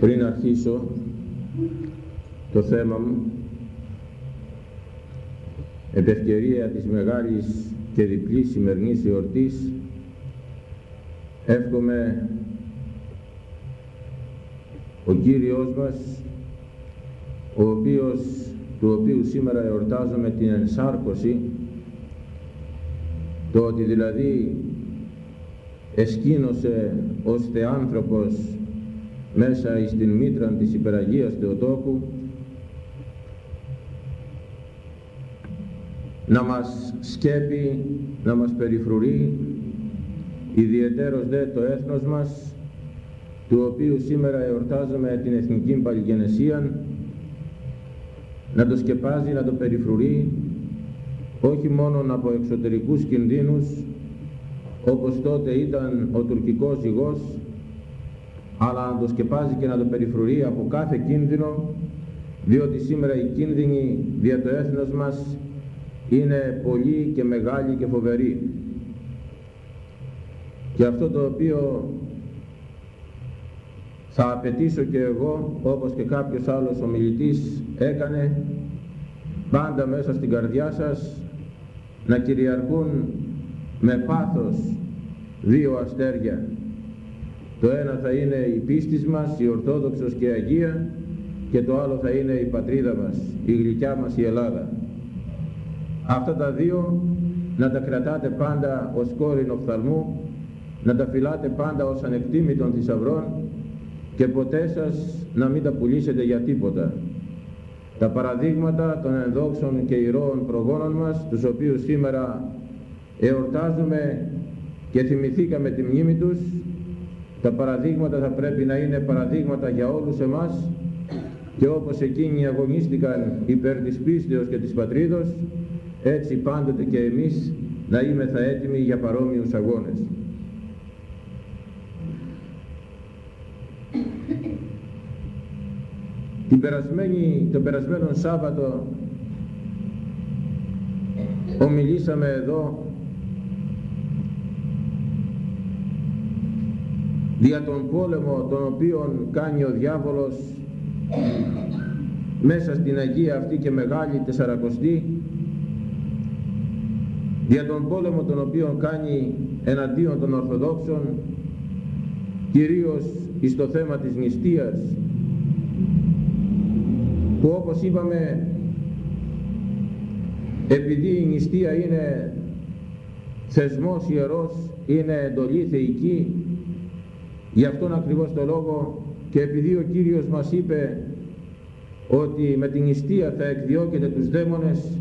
Πριν αρχίσω το θέμα μου, επευκαιρία της μεγάλης και διπλής σημερινής εορτής, εύχομαι ο Κύριος μας, ο οποίος, του οποίου σήμερα εορτάζουμε την ενσάρκωση, το ότι δηλαδή εσκήνωσε ως θεάνθρωπος μέσα στην μήτρα της υπεραγίας Θεοτόκου να μας σκέπει, να μας περιφρουρεί ιδιαιτέρως δε το έθνος μας του οποίου σήμερα εορτάζουμε την Εθνική Παλιγενεσία να το σκεπάζει, να το περιφρουρεί όχι μόνο από εξωτερικούς κινδύνους όπως τότε ήταν ο τουρκικός ζυγός αλλά να το σκεπάζει και να το περιφρουρεί από κάθε κίνδυνο διότι σήμερα οι κίνδυνοι δια το έθνος μας είναι πολύ και μεγάλοι και φοβεροί. Και αυτό το οποίο θα απαιτήσω και εγώ όπως και κάποιος άλλος ομιλητής έκανε πάντα μέσα στην καρδιά σας να κυριαρχούν με πάθος δύο αστέρια το ένα θα είναι η πίστη μας, η Ορθόδοξος και Αγία και το άλλο θα είναι η πατρίδα μας, η γλυκιά μας η Ελλάδα. Αυτά τα δύο να τα κρατάτε πάντα ως κόρην οφθαλμού, να τα φυλάτε πάντα ως ανεκτήμητων θησαυρών και ποτέ σας να μην τα πουλήσετε για τίποτα. Τα παραδείγματα των ενδόξων και ηρώων προγόνων μας, τους οποίους σήμερα εορτάζουμε και θυμηθήκαμε τη μνήμη τους, τα παραδείγματα θα πρέπει να είναι παραδείγματα για όλους εμάς και όπως εκείνοι αγωνίστηκαν υπέρ της πίστεως και της πατρίδος, έτσι πάντοτε και εμείς να είμεθα έτοιμοι για παρόμοιους αγώνες. Την περασμένη, τον περασμένο Σάββατο ομιλήσαμε εδώ δια τον πόλεμο τον οποίον κάνει ο διάβολος μέσα στην Αγία αυτή και μεγάλη τεσσαρακοστή δια τον πόλεμο τον οποίον κάνει εναντίον των Ορθοδόξων κυρίως εις το θέμα της νηστείας που όπως είπαμε επειδή η νηστεία είναι θεσμός ιερός είναι εντολή θεϊκή Γι' αυτόν ακριβώς το λόγο και επειδή ο Κύριος μας είπε ότι με την νηστεία θα εκδιώκεται τους δαίμονες,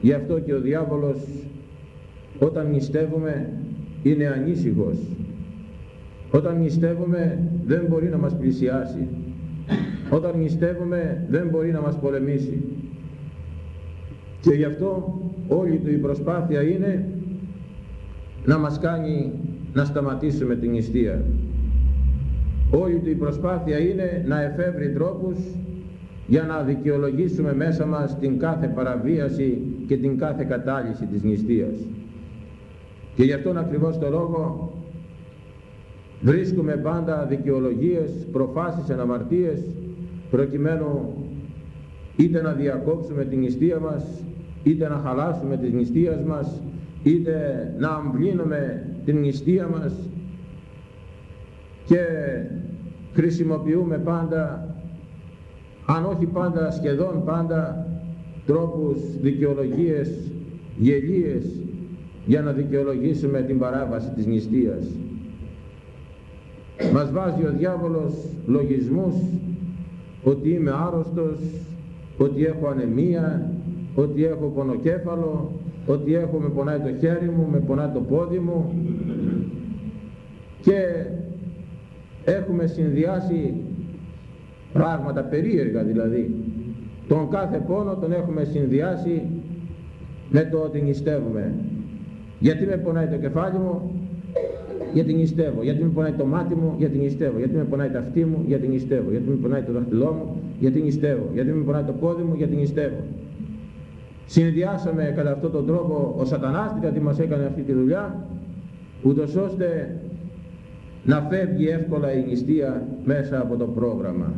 γι' αυτό και ο διάβολος όταν νηστεύουμε είναι ανήσυχος. Όταν νηστεύουμε δεν μπορεί να μας πλησιάσει. Όταν νηστεύουμε δεν μπορεί να μας πολεμήσει. Και γι' αυτό όλη του η προσπάθεια είναι να μας κάνει να σταματήσουμε την νηστεία. Όλη του η προσπάθεια είναι να εφεύρει τρόπους για να δικαιολογήσουμε μέσα μας την κάθε παραβίαση και την κάθε κατάλυση της νηστείας. Και γι' αυτόν ακριβώς το λόγο βρίσκουμε πάντα δικαιολογίες, προφάσεις, αναμαρτίες προκειμένου είτε να διακόψουμε την νηστεία μας είτε να χαλάσουμε τις νηστείας μας είτε να αμβλύνουμε την νηστεία μας και χρησιμοποιούμε πάντα αν όχι πάντα σχεδόν πάντα τρόπους δικαιολογίες γελίες για να δικαιολογήσουμε την παράβαση της νηστείας. Μας βάζει ο διάβολος λογισμούς ότι είμαι άρρωστος ότι έχω ανεμία ότι έχω πονοκέφαλο ότι έχω με πονάει το χέρι μου, με πονάει το πόδι μου και έχουμε συνδυάσει πράγματα περίεργα δηλαδή. Τον κάθε πόνο τον έχουμε συνδυάσει με το ότι νηστεύουμε. Γιατί με πονάει το κεφάλι μου γιατί νηστεύω, γιατί με πονάει το μάτι μου, γιατί νηστεύω, γιατί με πονάει το αυτί μου, γιατί νηστεύω, γιατί με πονάει το δαχτυλό μου, γιατί νηστεύω, γιατί με πονάει το πόδι μου, γιατί νηστεύω συνδυάσαμε κατά αυτόν τον τρόπο ο σατανάς γιατί μας έκανε αυτή τη δουλειά ούτως ώστε να φεύγει εύκολα η νηστεία μέσα από το πρόγραμμα.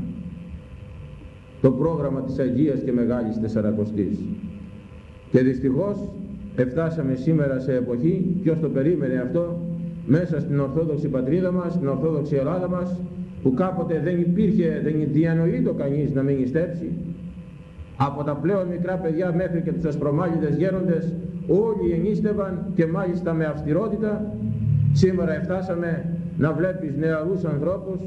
Το πρόγραμμα της Αγίας και Μεγάλης Τεσσαρακοστής. Και δυστυχώς εφτάσαμε σήμερα σε εποχή ποιος το περίμενε αυτό μέσα στην Ορθόδοξη πατρίδα μας στην Ορθόδοξη Ελλάδα μας που κάποτε δεν υπήρχε δεν διανοείτο κανείς να μην νηστέψει από τα πλέον μικρά παιδιά μέχρι και τους ασπρομάλιδες γέροντες όλοι ενίστευαν και μάλιστα με αυστηρότητα. Σήμερα εφτάσαμε να βλέπεις νεαρούς ανθρώπους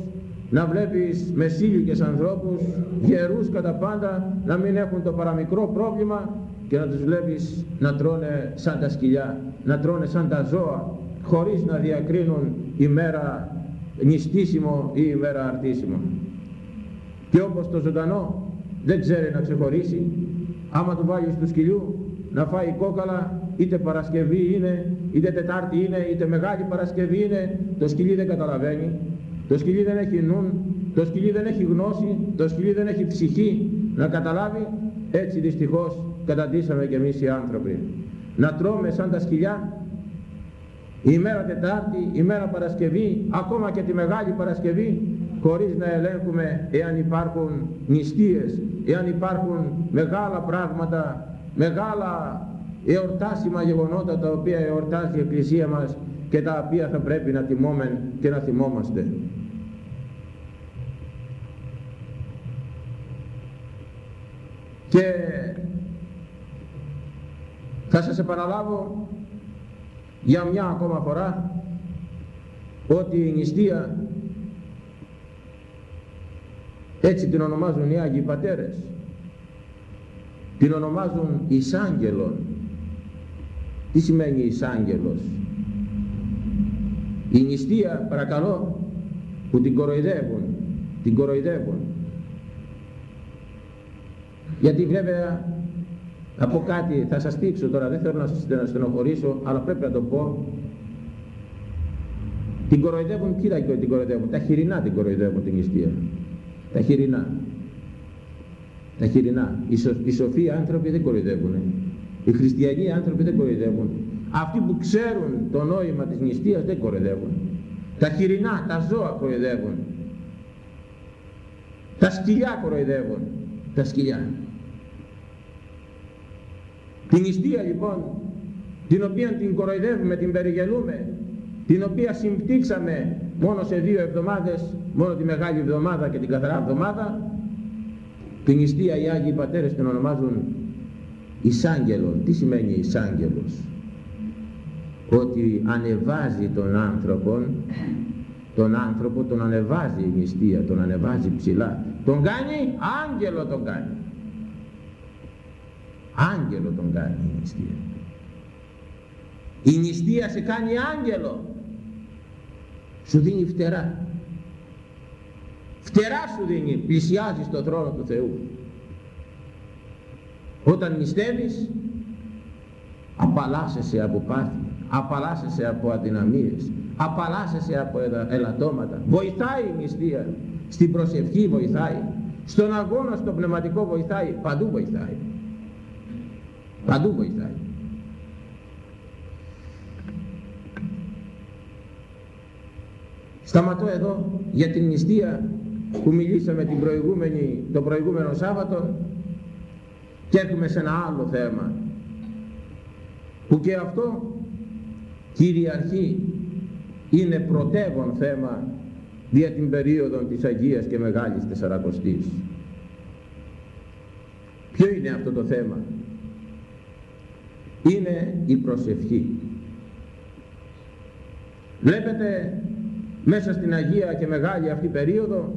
να βλέπεις μεσήλικες ανθρώπους γερούς κατά πάντα να μην έχουν το παραμικρό πρόβλημα και να τους βλέπεις να τρώνε σαν τα σκυλιά να τρώνε σαν τα ζώα χωρίς να διακρίνουν ημέρα νηστίσιμο ή ημέρα αρτίσιμο. Και όπως το ζωντανό δεν ξέρει να ξεχωρίσει. Άμα του βάλεις του σκυλιού να φάει κόκαλα είτε Παρασκευή είναι είτε Τετάρτη είναι είτε Μεγάλη Παρασκευή είναι το σκυλί δεν καταλαβαίνει. Το σκυλί δεν έχει νουν το σκυλί δεν έχει γνώση το σκυλί δεν έχει ψυχή. Να καταλάβει έτσι δυστυχώς καταντήσαμε και εμείς οι άνθρωποι. Να τρώμε σαν τα σκυλιά. Η μέρα Τετάρτη, η μέρα Παρασκευή, ακόμα και τη Μεγάλη Παρασκευή χωρίς να ελέγχουμε εάν υπάρχουν νηστείες, εάν υπάρχουν μεγάλα πράγματα, μεγάλα εορτάσιμα γεγονότα τα οποία εορτάζει η Εκκλησία μας και τα οποία θα πρέπει να τιμώμε και να θυμόμαστε. Και θα σας επαναλάβω για μια ακόμα φορά ότι η νηστεία έτσι την ονομάζουν οι Άγιοι Πατέρες. Την ονομάζουν Ισάγγελον τι σημαίνει Ισάγγελος η νηστεία παρακαλώ που την κοροϊδεύουν την κοροϊδεύουν. Γιατί βέβαια από κάτι θα σας δείξω τώρα δεν θέλω να σας στενοχωρήσω αλλά πρέπει να το πω. Την κοροϊδεύουν κοίτα και την κοροϊδεύουν τα χοιρινά την κοροϊδεύουν την νηστεία τα χοιρινά. Τα χοιρινά. Οι, σο, οι σοφοί άνθρωποι δεν κοροϊδεύουν. Οι χριστιανοί άνθρωποι δεν κοροϊδεύουν. Αυτοί που ξέρουν το νόημα της νηστείας δεν κοροϊδεύουν. Τα χοιρινά, τα ζώα κοροϊδεύουν. Τα σκυλιά κοροϊδεύουν. Τα σκυλιά. Την νηστεία λοιπόν την οποία την κοροϊδεύουμε, την περιγελούμε την οποία συμπτύξαμε μόνο σε δύο εβδομάδες μόνο τη Μεγάλη Εβδομάδα και την Καθαρά Εβδομάδα την νηστεία οι Άγιοι Πατέρες την ονομάζουν Ισάγγελον τι σημαίνει Ισάγγελος ότι ανεβάζει τον άνθρωπο τον άνθρωπο τον ανεβάζει η νηστεία τον ανεβάζει ψηλά. Τον κάνει άγγελο τον κάνει. Άγγελο τον κάνει η νηστεία. Η νηστεία σε κάνει άγγελο σου δίνει φτερά. Φτερά σου δίνει πλησιάζεις στο θρόνο του Θεού. Όταν νηστεύεις απαλλάσσεσαι από πάθη απαλλάσσεσαι από αδυναμίες απαλλάσσεσαι από ελαττώματα. Βοηθάει η νηστεία. Στην προσευχή βοηθάει. Στον αγώνα στο πνευματικό βοηθάει. Παντού βοηθάει. Παντού βοηθάει σταματώ εδώ για την νηστεία που μιλήσαμε την προηγούμενη, το προηγούμενο Σάββατο και έρχομαι σε ένα άλλο θέμα που και αυτό κυριαρχεί είναι πρωτεύον θέμα δια την περίοδο της Αγίας και Μεγάλης Τεσσαρακοστής. Ποιο είναι αυτό το θέμα; Είναι η προσευχή. Βλέπετε μέσα στην Αγία και Μεγάλη αυτή περίοδο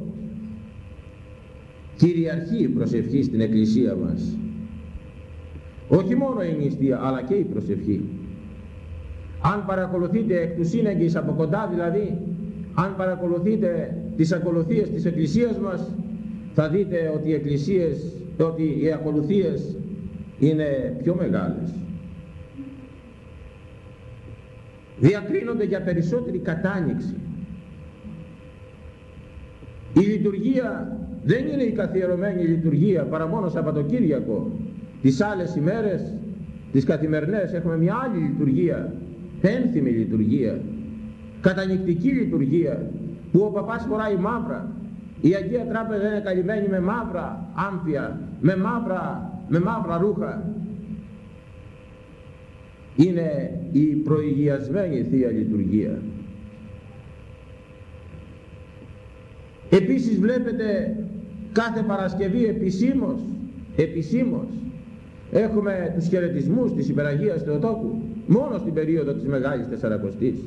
κυριαρχεί η προσευχή στην Εκκλησία μας. Όχι μόνο η νηστεία αλλά και η προσευχή. Αν παρακολουθείτε εκ του σύνεγγυς από κοντά δηλαδή αν παρακολουθείτε τις ακολουθίες της Εκκλησίας μας θα δείτε ότι οι εκκλησίες ότι οι ακολουθίες είναι πιο μεγάλες. Διακρίνονται για περισσότερη κατάνοιξη η λειτουργία δεν είναι η καθιερωμένη λειτουργία παρά μόνο Σαββατοκύριακο. Τις άλλες ημέρες τις καθημερινές έχουμε μια άλλη λειτουργία πένθυμη λειτουργία κατανυκτική λειτουργία που ο παπάς φοράει μαύρα. Η Αγία Τράπεζα είναι καλυμμένη με μαύρα άμφια με μαύρα, με μαύρα ρούχα. Είναι η προηγιασμένη Θεία Λειτουργία επίσης βλέπετε κάθε Παρασκευή επισήμως επισήμως έχουμε τους χαιρετισμούς της υπεραγίας Θεοτόκου μόνο στην περίοδο της Μεγάλης Τεσσαρακοστής.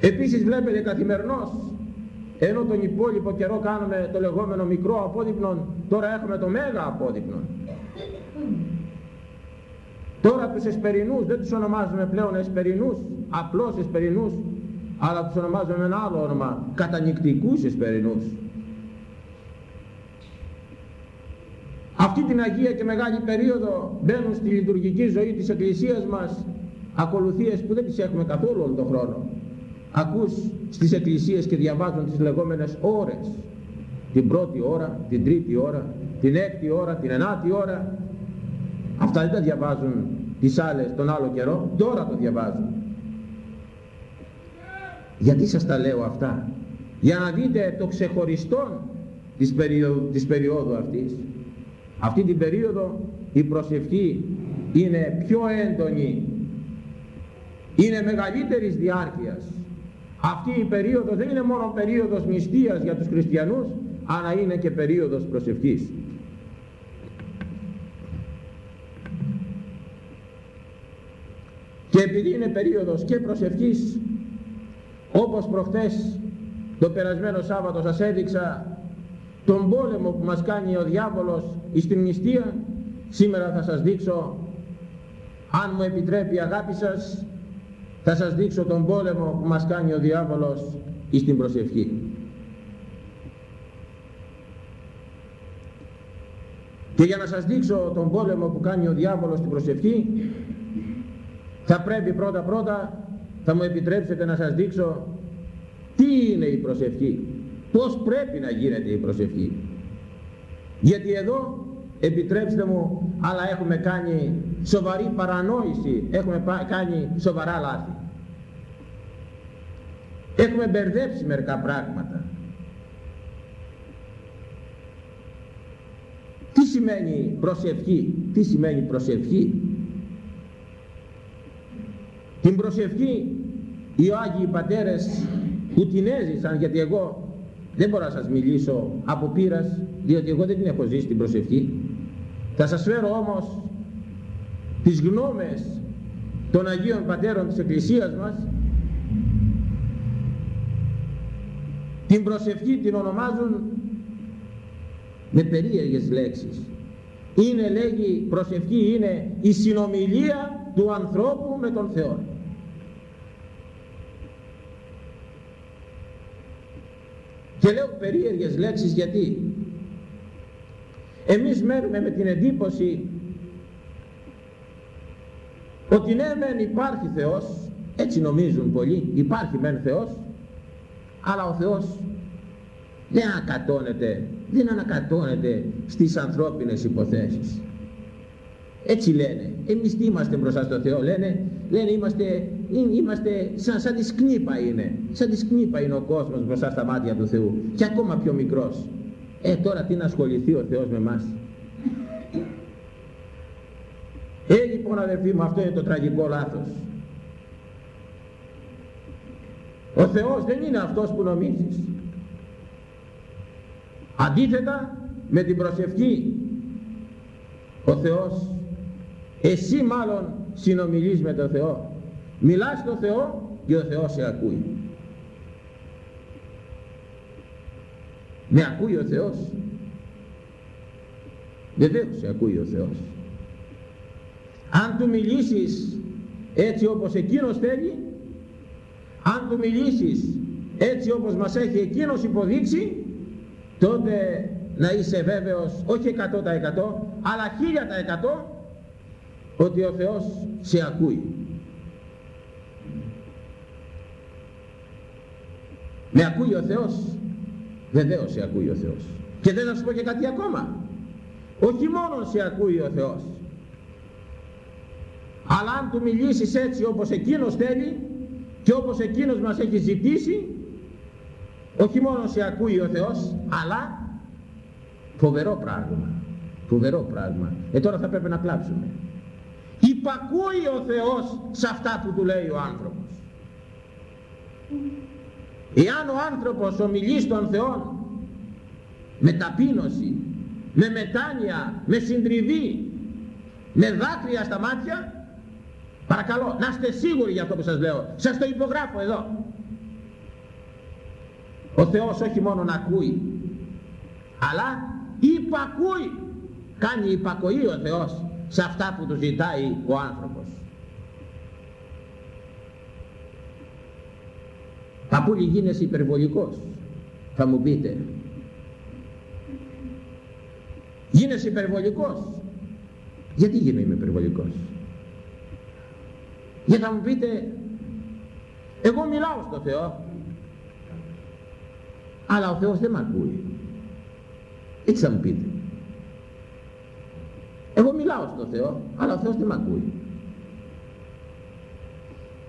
Επίσης βλέπετε καθημερινώς ενώ τον υπόλοιπο καιρό κάνουμε το λεγόμενο μικρό απόδειπνο τώρα έχουμε το μέγα απόδειπνο τώρα τους εσπερινούς δεν τους ονομάζουμε πλέον εσπερινούς απλώς εσπερινούς αλλά τους ονομάζουμε με ένα άλλο όνομα κατανυκτικούς εσπερινούς αυτή την Αγία και μεγάλη περίοδο μπαίνουν στη λειτουργική ζωή της Εκκλησίας μας ακολουθίες που δεν τις έχουμε καθόλου όλο τον χρόνο. Ακούς στις εκκλησίες και διαβάζουν τις λεγόμενες ώρες. Την πρώτη ώρα, την τρίτη ώρα την έκτη ώρα, την ενάτη ώρα. Αυτά δεν τα διαβάζουν τις άλλες τον άλλο καιρό τώρα το διαβάζουν γιατί σας τα λέω αυτά; Για να δείτε το ξεχωριστό της περίοδου, της περίοδου αυτής. Αυτή την περίοδο η προσευχή είναι πιο έντονη. Είναι μεγαλύτερης διάρκειας. Αυτή η περίοδος δεν είναι μόνο περίοδος νηστείας για τους χριστιανούς αλλά είναι και περίοδος προσευχής. Και επειδή είναι περίοδος και προσευχής όπως προχθές το περασμένο Σάββατο σας έδειξα τον πόλεμο που μας κάνει ο διάβολος στην νηστεία σήμερα θα σας δείξω αν μου επιτρέπει η αγάπη σας θα σας δείξω τον πόλεμο που μας κάνει ο διάβολος στην προσευχή. Και για να σας δείξω τον πόλεμο που κάνει ο διάβολος στην προσευχή θα πρέπει πρώτα πρώτα θα μου επιτρέψετε να σας δείξω τι είναι η προσευχή. Πως πρέπει να γίνεται η προσευχή. Γιατί εδώ επιτρέψτε μου αλλά έχουμε κάνει σοβαρή παρανόηση έχουμε κάνει σοβαρά λάθη. Έχουμε μπερδέψει μερικά πράγματα. Τι σημαίνει προσευχή; Τι σημαίνει προσευχή; Την προσευχή οι Άγιοι Πατέρες που την έζησαν γιατί εγώ δεν μπορώ να σας μιλήσω από πείρας διότι εγώ δεν την έχω ζήσει την προσευχή. Θα σας φέρω όμως τις γνώμες των Αγίων Πατέρων της Εκκλησίας μας. Την προσευχή την ονομάζουν με περίεργες λέξεις. Είναι λέγει προσευχή είναι η συνομιλία του ανθρώπου με τον Θεό και λέω περίεργες λέξεις γιατί εμείς μένουμε με την εντύπωση ότι ναι μεν υπάρχει Θεός έτσι νομίζουν πολλοί υπάρχει μεν Θεός αλλά ο Θεός δεν ανακατώνεται δεν ανακατώνεται στις ανθρώπινες υποθέσεις. Έτσι λένε εμείς τι είμαστε μπροστά στο Θεό λένε, λένε είμαστε, είμαστε σαν, σαν τη σκνήπα είναι. Σαν τη σκνήπα είναι ο κόσμος μπροστά στα μάτια του Θεού. Και ακόμα πιο μικρός. Ε τώρα τι να ασχοληθεί ο Θεός με μας ε λοιπόν αδερφοί μου αυτό είναι το τραγικό λάθος. Ο Θεός δεν είναι αυτός που νομίζεις. Αντίθετα με την προσευχή ο Θεός εσύ μάλλον συνομιλείς με τον Θεό μιλάς στον Θεό και ο Θεός σε ακούει. Με ακούει ο Θεός. Βεβαίως σε ακούει ο Θεός. Αν του μιλήσεις έτσι όπως εκείνος θέλει αν του μιλήσεις έτσι όπως μας έχει εκείνος υποδείξει τότε να είσαι βέβαιος όχι 100% αλλά 1000% ότι ο Θεός σε ακούει με ακούει ο Θεός. Βεβαίως σε ακούει ο Θεός. Και δεν θα σου πω και κάτι ακόμα. Όχι μόνο σε ακούει ο Θεός. Αλλά αν του μιλήσεις έτσι όπως εκείνος θέλει και όπως εκείνος μας έχει ζητήσει όχι μόνο σε ακούει ο Θεός αλλά φοβερό πράγμα. Φοβερό πράγμα. Ε τώρα θα πρέπει να κλάψουμε. Υπακούει ο Θεός σε αυτά που του λέει ο άνθρωπος εάν ο άνθρωπος ομιλεί στον Θεό με ταπείνωση με μετάνοια με συντριβή με δάκρυα στα μάτια παρακαλώ να είστε σίγουροι για αυτό που σας λέω. Σας το υπογράφω εδώ. Ο Θεός όχι μόνο να ακούει αλλά υπακούει. Κάνει υπακοή ο Θεός σε αυτά που του ζητάει ο άνθρωπος Παππούλη γίνεσαι υπερβολικός. Θα μου πείτε. Γίνεσαι υπερβολικός. Γιατί γίνομαι υπερβολικός; Γιατί θα μου πείτε εγώ μιλάω στο Θεό αλλά ο Θεός δεν με ακούει. Έτσι θα μου πείτε. Εγώ μιλάω στο Θεό αλλά ο Θεός δεν με ακούει.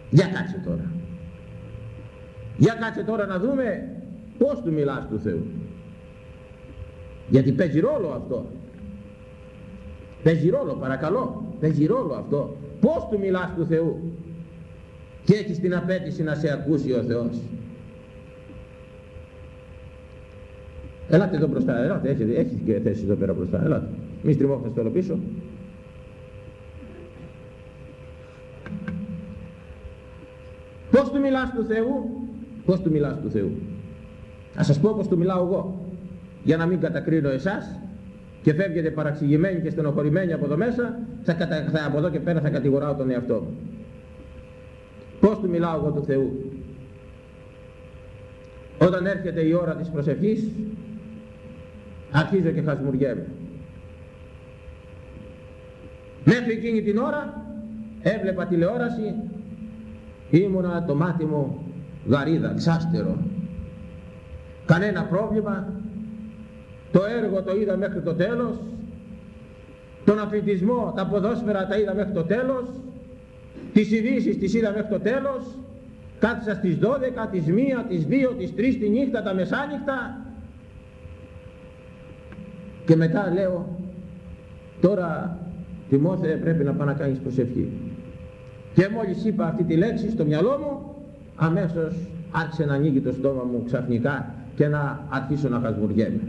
Για κάτσε τώρα για κάτσε τώρα να δούμε πως του μιλάς του Θεού. Γιατί παίζει ρόλο αυτό. Παίζει ρόλο παρακαλώ. Παίζει ρόλο αυτό. Πως του μιλάς του Θεού. Και έχεις την απέτηση να σε ακούσει ο Θεός. Ελάτε εδώ μπροστά, ελάτε, έχετε, έχετε και θέση εδώ πέρα μπροστά, ελάτε. Μη στριμώχνεστε όλο πίσω. Πώς του μιλάς του Θεού, πώς του μιλάς του Θεού; Θα σας πω πώς του μιλάω εγώ, για να μην κατακρίνω εσάς και φεύγετε παραξηγημένοι και στενοχωρημένοι από εδώ μέσα, θα, κατα... θα από εδώ και πέρα θα κατηγοράω τον εαυτό μου. Πώς του μιλάω εγώ του Θεού; Όταν έρχεται η ώρα της προσευχής, αρχίζω και χασμουριέμαι. Μέχρι εκείνη την ώρα έβλεπα τηλεόραση, ήμουνα το μάτι μου γαρίδα, ξάστερο. Κανένα πρόβλημα, το έργο το είδα μέχρι το τέλος, τον αθλητισμό, τα ποδόσφαιρα τα είδα μέχρι το τέλος, τις ειδήσεις τις είδα μέχρι το τέλος, κάθισα στις 12, τις 1, τις 2, τις 3 τη νύχτα, τα μεσάνυχτα. Και μετά λέω τώρα Τιμόθε πρέπει να πάει να κάνεις προσευχή και μόλις είπα αυτή τη λέξη στο μυαλό μου αμέσως άρχισε να ανοίγει το στόμα μου ξαφνικά και να αρχίσω να χασμουριέμαι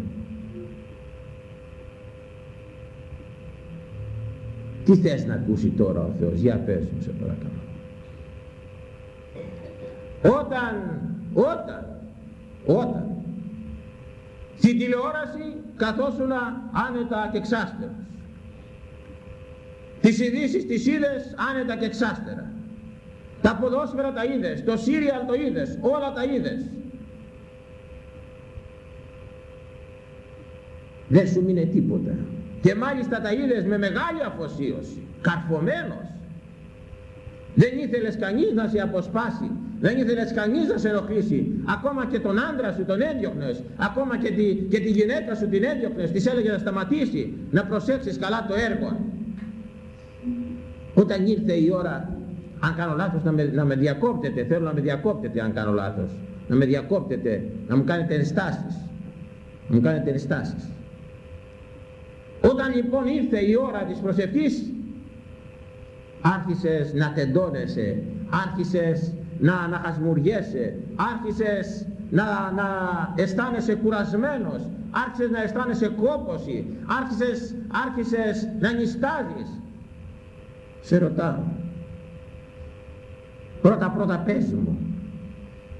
τι θες να ακούσει τώρα ο Θεός; Για πες μου σε παρακαλώ όταν όταν όταν στην τηλεόραση καθόσουν άνετα και εξάστερος. Τις ειδήσεις τις είδες άνετα και εξάστερα. Τα ποδόσφαιρα τα είδες, το σύριαλ το είδες, όλα τα είδες. Δεν σου μείνε τίποτα. Και μάλιστα τα είδες με μεγάλη αφοσίωση, καρφωμένος. Δεν ήθελες κανείς να σε αποσπάσει δεν ήθελες κανείς να σε ενοχλήσει. Ακόμα και τον άντρα σου τον έδιωχνες. Ακόμα και τη, και τη γυναίκα σου την έδιωχνες. Της έλεγε να σταματήσει. Να προσέξεις καλά το έργο. Όταν ήρθε η ώρα, αν κάνω λάθος, να με, να με διακόπτετε. Θέλω να με διακόπτετε αν κάνω λάθος. Να με διακόπτετε. Να μου κάνετε ενστάσεις. Να μου κάνετε ενστάσεις. Όταν λοιπόν ήρθε η ώρα της προσευχής, άρχισες να τεντώνεσαι, άρχισες να αναχασμουριέσαι, άρχισες να, να αισθάνεσαι κουρασμένος, άρχισες να αισθάνεσαι κόπωση, άρχισες, άρχισες να νιστάζεις. Σε ρωτάω, πρώτα πρώτα πες μου,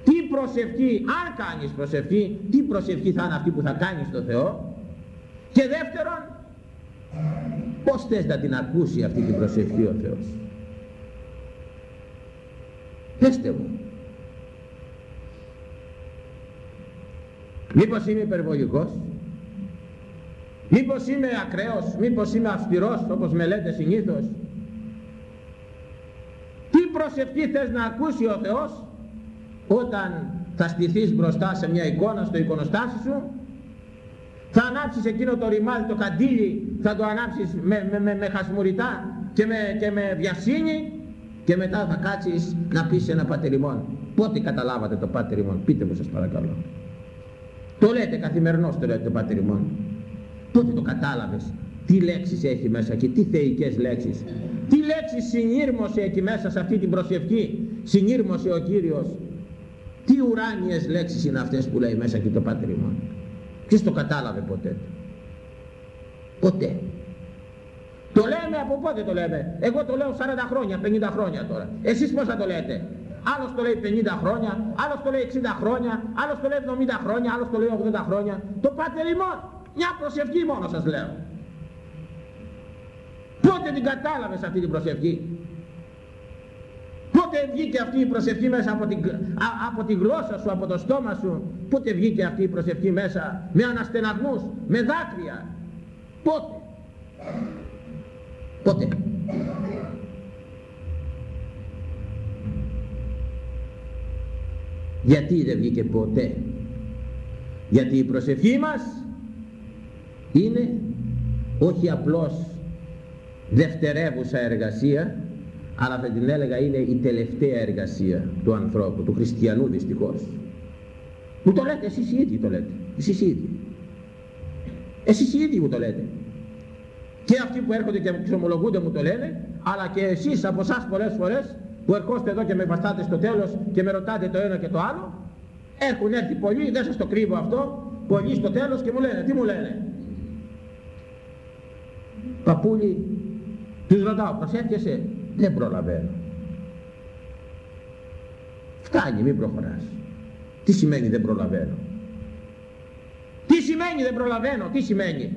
τι προσευχή, αν κάνεις προσευχή, τι προσευχή θα είναι αυτή που θα κάνεις στο Θεό; Και δεύτερον, πώς θες να την ακούσει αυτή την προσευχή ο Θεός; Πεςτε μου. Μήπως είμαι υπερβολικός; Μήπως είμαι ακραίος; Μήπως είμαι αυστηρός όπως με λέτε συνήθως; Τι προσευχή θες να ακούσει ο Θεός όταν θα στηθείς μπροστά σε μια εικόνα στο εικονοστάσι σου; Θα ανάψεις εκείνο το ρημάδι, το καντήλι, θα το ανάψεις με, με, με, με χασμουριτά και με, και με βιασύνη και μετά θα κάτσεις να πεις ένα πατεριμόν. Πότε καταλάβατε το πατεριμόν, πείτε μου σας παρακαλώ. Το λέτε καθημερινώς το λέτε το πατεριμόν. Πότε το κατάλαβες, τι λέξεις έχει μέσα και τι θεϊκές λέξεις. Τι λέξεις συνήρμωσε εκεί μέσα σε αυτή την προσευχή, συνήρμωσε ο Κύριος. Τι ουράνιες λέξεις είναι αυτές που λέει μέσα εκεί το πατριμόν. Ποιος το κατάλαβε ποτέ. Ποτέ. Το λέμε από πότε το λέμε. Εγώ το λέω 40 χρόνια, 50 χρόνια τώρα. Εσείς πώς θα το λέτε. Άλλος το λέει 50 χρόνια, άλλος το λέει 60 χρόνια, άλλος το λέει 70 χρόνια, άλλος το λέει 80 χρόνια. Το πατεριμόν. Μια προσευχή μόνο σας λέω. Πότε την κατάλαβες αυτή την προσευχή; Πότε βγήκε αυτή η προσευχή μέσα από την, από τη γλώσσα σου, από το στόμα σου; Πότε βγήκε αυτή η προσευχή μέσα; Με αναστεναγμούς, με δάκρυα; Πότε; Πότε; Γιατί δεν βγήκε ποτέ; Γιατί η προσευχή μας είναι όχι απλώς δευτερεύουσα εργασία αλλά θα την έλεγα είναι η τελευταία εργασία του ανθρώπου, του χριστιανού δυστυχώς. Μου το λέτε, εσείς οι ίδιοι το λέτε. Εσείς οι ίδιοι. Εσείς οι ίδιοι μου το λέτε. Και αυτοί που έρχονται και ξομολογούνται μου το λένε, αλλά και εσείς από εσάς πολλές φορές που ερχόστε εδώ και με βαστάτε στο τέλος και με ρωτάτε το ένα και το άλλο, έχουν έρθει πολλοί, δεν σας το κρύβω αυτό, πολλοί στο τέλος και μου λένε, τι μου λένε; Παππούλη, τους ρωτάω, προσεύχεσαι, δεν προλαβαίνω. Φτάνει, μην προχωράς. Τι σημαίνει δεν προλαβαίνω; Τι σημαίνει δεν προλαβαίνω, τι σημαίνει;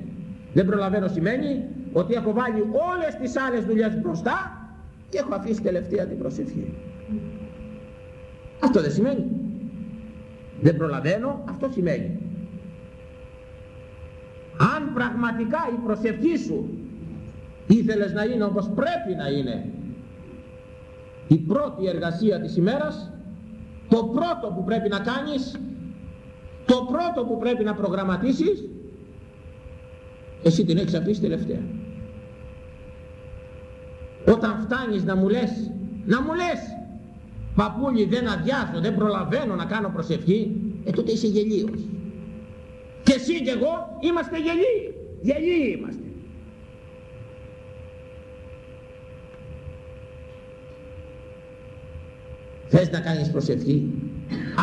Δεν προλαβαίνω σημαίνει ότι έχω βάλει όλες τις άλλες δουλειές μπροστά και έχω αφήσει τελευταία την προσευχή. Αυτό δεν σημαίνει. Δεν προλαβαίνω, αυτό σημαίνει. Αν πραγματικά η προσευχή σου ήθελες να είναι όπως πρέπει να είναι. Η πρώτη εργασία της ημέρας το πρώτο που πρέπει να κάνεις το πρώτο που πρέπει να προγραμματίσεις εσύ την έχεις αφήσει τελευταία. Όταν φτάνεις να μου λες να μου λες παππούλι δεν αδειάζω δεν προλαβαίνω να κάνω προσευχή ε τότε είσαι γελίος. Και εσύ και εγώ είμαστε γελίοι. Γελίοι είμαστε Θες να κάνεις προσευχή.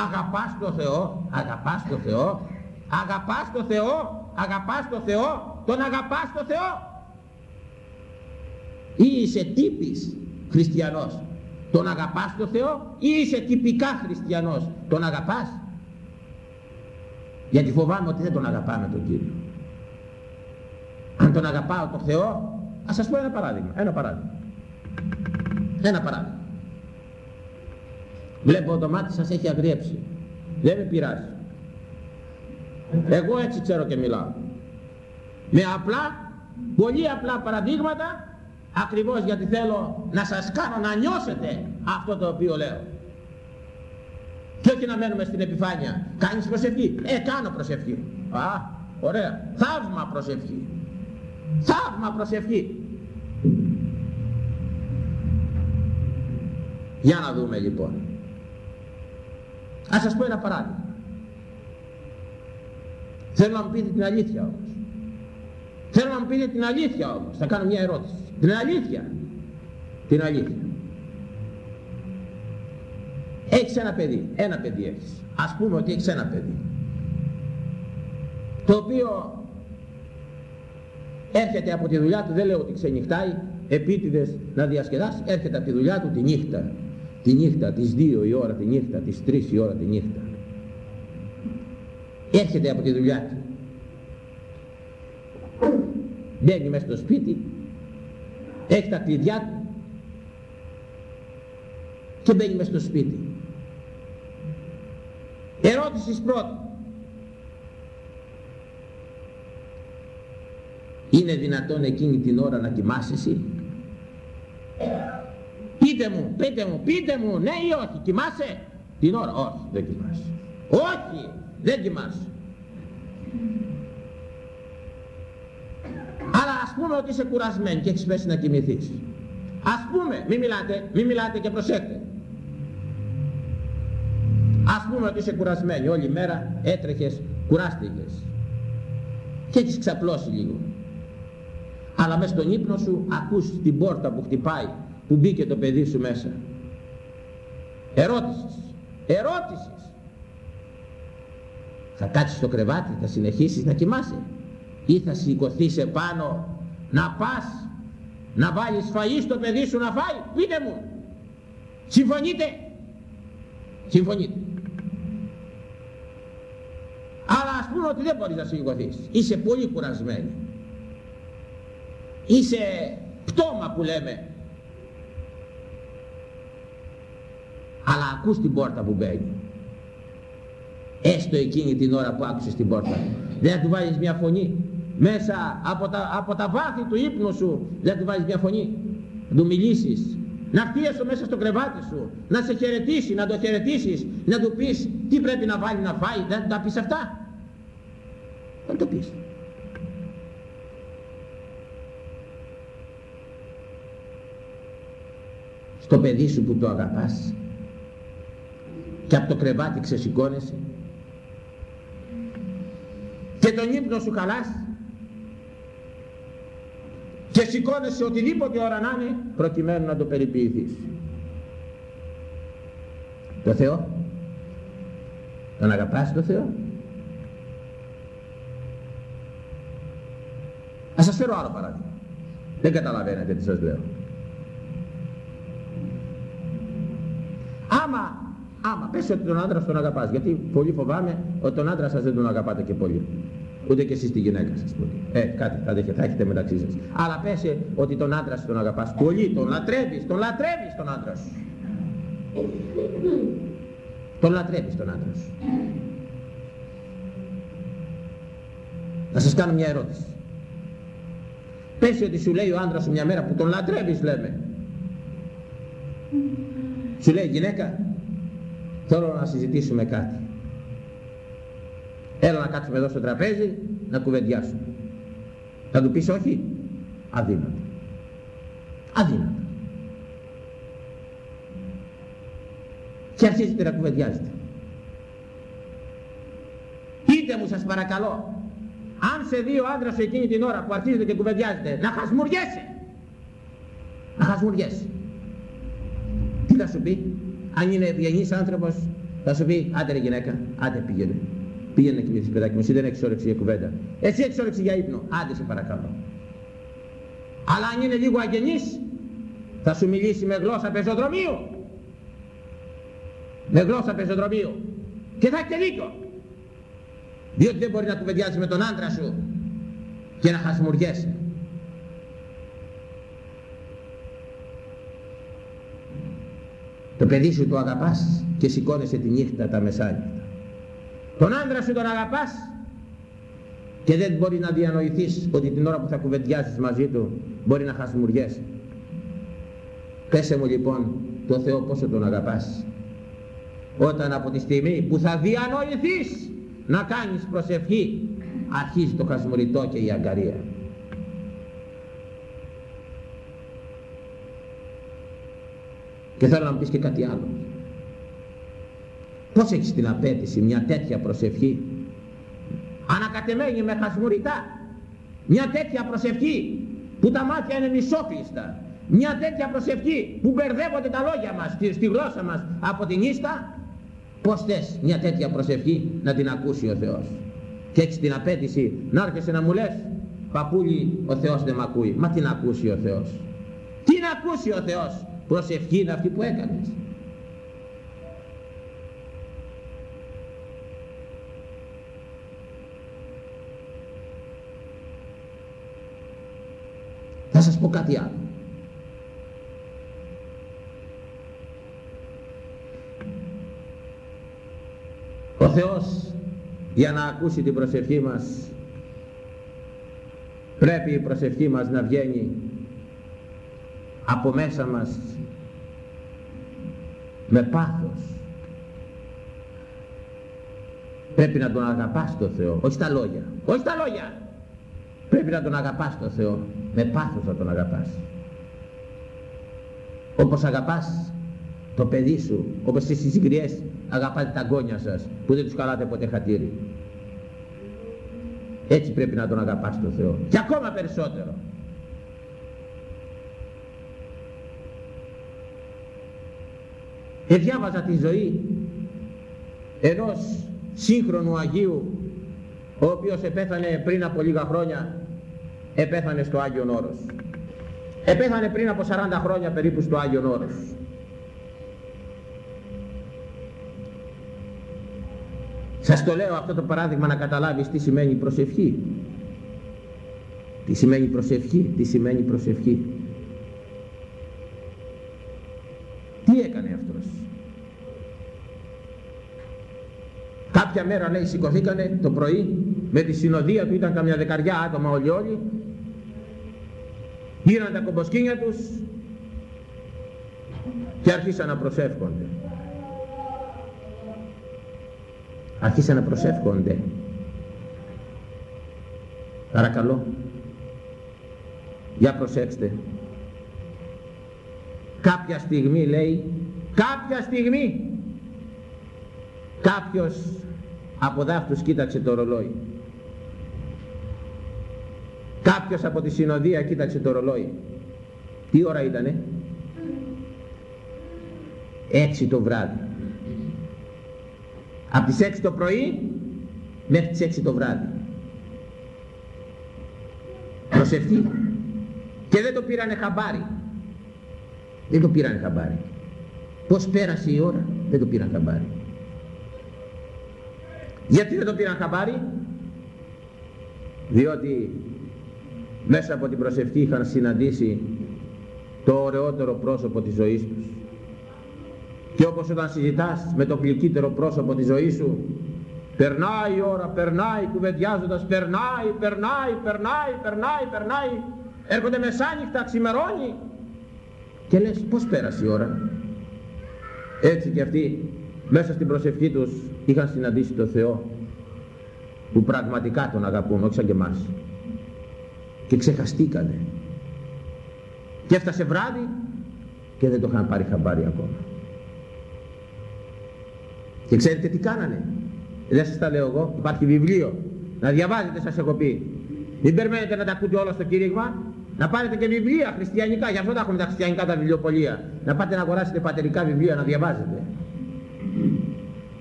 Αγαπάς το Θεό, αγαπάς το Θεό, αγαπάς το Θεό, αγαπάς το Θεό, τον αγαπάς το Θεό. Ή είσαι τύπης χριστιανός, τον αγαπάς το Θεό ή είσαι τυπικά χριστιανός, τον αγαπάς. Γιατί φοβάμαι ότι δεν τον αγαπάμε τον Κύριο. Αν τον αγαπάω τον Θεό, ας σας πω ένα παράδειγμα, ένα παράδειγμα. Ένα παράδειγμα. Βλέπω το μάτι σας έχει αγριέψει. Δεν με πειράζει. Εγώ έτσι ξέρω και μιλάω. Με απλά, πολύ απλά παραδείγματα, ακριβώς γιατί θέλω να σας κάνω να νιώσετε αυτό το οποίο λέω. Και όχι να μένουμε στην επιφάνεια. Κάνεις προσευχή. Ε, κάνω προσευχή. Α, ωραία. Θαύμα προσευχή. Θαύμα προσευχή. Για να δούμε λοιπόν. Ας σας πω ένα παράδειγμα. Θέλω να μου πείτε την αλήθεια όμως. Θέλω να μου πείτε την αλήθεια όμως. Θα κάνω μια ερώτηση. Την αλήθεια. Την αλήθεια. Έχεις ένα παιδί. Ένα παιδί έχεις. Ας πούμε ότι έχεις ένα παιδί. Το οποίο έρχεται από τη δουλειά του, δεν λέω ότι ξενυχτάει, επίτηδες να διασκεδάσει, έρχεται από τη δουλειά του τη νύχτα τη νύχτα, τις 2 η ώρα τη νύχτα, τις 3 η ώρα τη νύχτα. Έρχεται από τη δουλειά του. Μπαίνει μέσα στο σπίτι, έχει τα κλειδιά του και μπαίνει μέσα στο σπίτι. Ερώτησης πρώτη. Είναι δυνατόν εκείνη την ώρα να κοιμάσαι εσύ; Πείτε μου, πείτε μου, πείτε μου, ναι ή όχι, κοιμάσαι; Την ώρα. Όχι, δεν κοιμάσαι. Όχι, δεν κοιμάσαι. Αλλά ας πούμε ότι είσαι κουρασμένη και έχεις πέσει να κοιμηθείς. Ας πούμε, μη μιλάτε, μη μιλάτε και προσέχτε. Ας πούμε ότι είσαι κουρασμένη όλη μέρα, έτρεχες, κουράστηκες. Και έχεις ξαπλώσει λίγο. Αλλά μέσα στον ύπνο σου ακούς την πόρτα που χτυπάει, που μπήκε το παιδί σου μέσα. Ερώτησης, ερώτησης. Θα κάτσεις στο κρεβάτι, θα συνεχίσεις να κοιμάσαι ή θα σηκωθείς επάνω να πας να βάλεις φαΐ στο παιδί σου να φάει. Πείτε μου. Συμφωνείτε; Συμφωνείτε. Αλλά ας πούμε ότι δεν μπορείς να σηκωθείς. Είσαι πολύ κουρασμένη. Είσαι πτώμα που λέμε αλλά ακούς την πόρτα που μπαίνει. Έστω εκείνη την ώρα που άκουσες την πόρτα. Δεν θα του βάλεις μια φωνή. Μέσα από τα, από τα βάθη του ύπνου σου δεν του βάζεις μια φωνή. Να του μιλήσεις. Να έρθει μέσα στο κρεβάτι σου. Να σε χαιρετήσει, να το χαιρετήσεις. Να του πεις τι πρέπει να βάλει να φάει. Δεν τα πεις αυτά. Δεν το πεις. Στο παιδί σου που το αγαπάς και από το κρεβάτι ξεσηκώνεσαι και τον ύπνο σου χαλάς και σηκώνεσαι οτιδήποτε ώρα να είναι προκειμένου να το περιποιηθείς. Το Θεό. Τον αγαπάς το Θεό. Ας σας φέρω άλλο παράδειγμα. Δεν καταλαβαίνετε τι σας λέω. Άμα, άμα πες ότι τον άντρα τον αγαπάς, γιατί πολύ φοβάμαι ότι τον άντρα σας δεν τον αγαπάτε και πολύ. Ούτε και εσείς τη γυναίκα σας πολύ. Ε, κάτι θα, θα έχετε μεταξύ σας. Αλλά πέσε ότι τον άντρα σου τον αγαπάς πολύ, τον λατρεύεις, τον λατρεύεις τον άντρα σου. Τον λατρεύεις τον άντρα σου. Να σας κάνω μια ερώτηση. Πες ότι σου λέει ο άντρας σου μια μέρα που τον λατρεύεις λέμε. Σου λέει γυναίκα, θέλω να συζητήσουμε κάτι. Έλα να κάτσουμε εδώ στο τραπέζι να κουβεντιάσουμε. Θα του πεις όχι; Αδύνατο. Αδύνατο. Και αρχίζετε να κουβεντιάζετε. Πείτε μου σας παρακαλώ, αν σε δει ο άντρας εκείνη την ώρα που αρχίζετε και κουβεντιάζετε, να χασμουριέσαι. Να χασμουριέσαι. Τι θα σου πει, αν είναι ευγενής άνθρωπος, θα σου πει, άντε ρε γυναίκα, άντε πήγαινε. Πήγαινε να κοιμηθείς παιδάκι μου, εσύ δεν έχεις όρεξη για κουβέντα. Εσύ έχεις όρεξη για ύπνο. Άντε σε παρακαλώ. Αλλά αν είναι λίγο αγενής, θα σου μιλήσει με γλώσσα πεζοδρομίου. Με γλώσσα πεζοδρομίου. Και θα έχει δίκιο. Διότι δεν μπορεί να κουβεντιάζει με τον άντρα σου και να χασμουριέσαι. Το παιδί σου το αγαπάς και σηκώνεσαι τη νύχτα τα μεσάνυχτα. Τον άντρα σου τον αγαπάς και δεν μπορεί να διανοηθείς ότι την ώρα που θα κουβεντιάσεις μαζί του μπορεί να χασμουριέσαι. Πέσε μου λοιπόν το Θεό πόσο τον αγαπάς. Όταν από τη στιγμή που θα διανοηθείς να κάνεις προσευχή αρχίζει το χασμουριτό και η αγκαρία. Και θέλω να μου πεις και κάτι άλλο. Πώς έχεις την απέτηση μια τέτοια προσευχή; Ανακατεμένη με χασμουριτά. Μια τέτοια προσευχή που τα μάτια είναι μισόκλειστα μια τέτοια προσευχή που μπερδεύονται τα λόγια μας στη, στη γλώσσα μας από την ίστα. Πως θες μια τέτοια προσευχή να την ακούσει ο Θεός; Και έχεις την απέτηση να έρχεσαι να μου λες παππούλι ο Θεός δεν με ακούει μα την ακούσει ο Θεός; Τι να ακούσει ο Θεός; Προσευχή είναι αυτή που έκανες Θα σας πω κάτι άλλο. Ο Θεός για να ακούσει την προσευχή μας πρέπει η προσευχή μας να βγαίνει από μέσα μας με πάθος πρέπει να τον αγαπάς το Θεό όχι τα λόγια όχι τα λόγια Πρέπει να τον αγαπάς τον Θεό. Με πάθος να τον αγαπάς. όπως αγαπάς το παιδί σου, όπως στις συγκριές αγαπάτε τα γόνια σας που δεν τους καλάτε ποτέ χατήρι. Έτσι πρέπει να τον αγαπάς τον Θεό. Και ακόμα περισσότερο. Εδιάβαζα τη ζωή ενός σύγχρονου Αγίου ο οποίος επέθανε πριν από λίγα χρόνια επέθανε στο Άγιον Όρος. Επέθανε πριν από 40 χρόνια περίπου στο Άγιον Όρος. Σας το λέω αυτό το παράδειγμα να καταλάβεις τι σημαίνει προσευχή. Τι σημαίνει προσευχή, τι σημαίνει προσευχή. Κάποια μέρα λέει σηκωθήκανε το πρωί με τη συνοδεία του ήταν καμιά δεκαριά άτομα όλοι όλοι γύραν τα κομποσκίνια τους και άρχισαν να προσεύχονται. Άρχισαν να προσεύχονται. Παρακαλώ. Για προσέξτε. Κάποια στιγμή λέει, κάποια στιγμή κάποιος από δάφτους κοίταξε το ρολόι. Κάποιος από τη συνοδεία κοίταξε το ρολόι. Τι ώρα ήτανε; Έξι το βράδυ. Από τις έξι το πρωί μέχρι τις έξι το βράδυ. Προσευχή. Και δεν το πήρανε χαμπάρι. Δεν το πήρανε χαμπάρι. Πώς πέρασε η ώρα; Δεν το πήραν χαμπάρι. Γιατί δεν το πήραν χαμπάρι; Διότι μέσα από την προσευχή είχαν συναντήσει το ωραιότερο πρόσωπο της ζωής τους και όπως όταν συζητάς με το γλυκύτερο πρόσωπο της ζωής σου περνάει η ώρα, περνάει κουβεντιάζοντας περνάει, περνάει, περνάει, περνάει, περνάει έρχονται μεσάνυχτα, ξημερώνει και λες πως πέρασε η ώρα; Έτσι και αυτοί μέσα στην προσευχή τους είχαν συναντήσει το Θεό που πραγματικά τον αγαπούν, όχι σαν και εμάς. Και ξεχαστήκανε. Και έφτασε βράδυ και δεν το είχαν πάρει χαμπάρι ακόμα. Και ξέρετε τι κάνανε. Δεν σας τα λέω εγώ υπάρχει βιβλίο. Να διαβάζετε σας έχω πει. Μην περιμένετε να τα ακούτε όλα στο κήρυγμα. Να πάρετε και βιβλία χριστιανικά. Γι' αυτό τα έχουμε τα χριστιανικά τα βιβλιοπολία. Να πάτε να αγοράσετε πατερικά βιβλία να διαβάζετε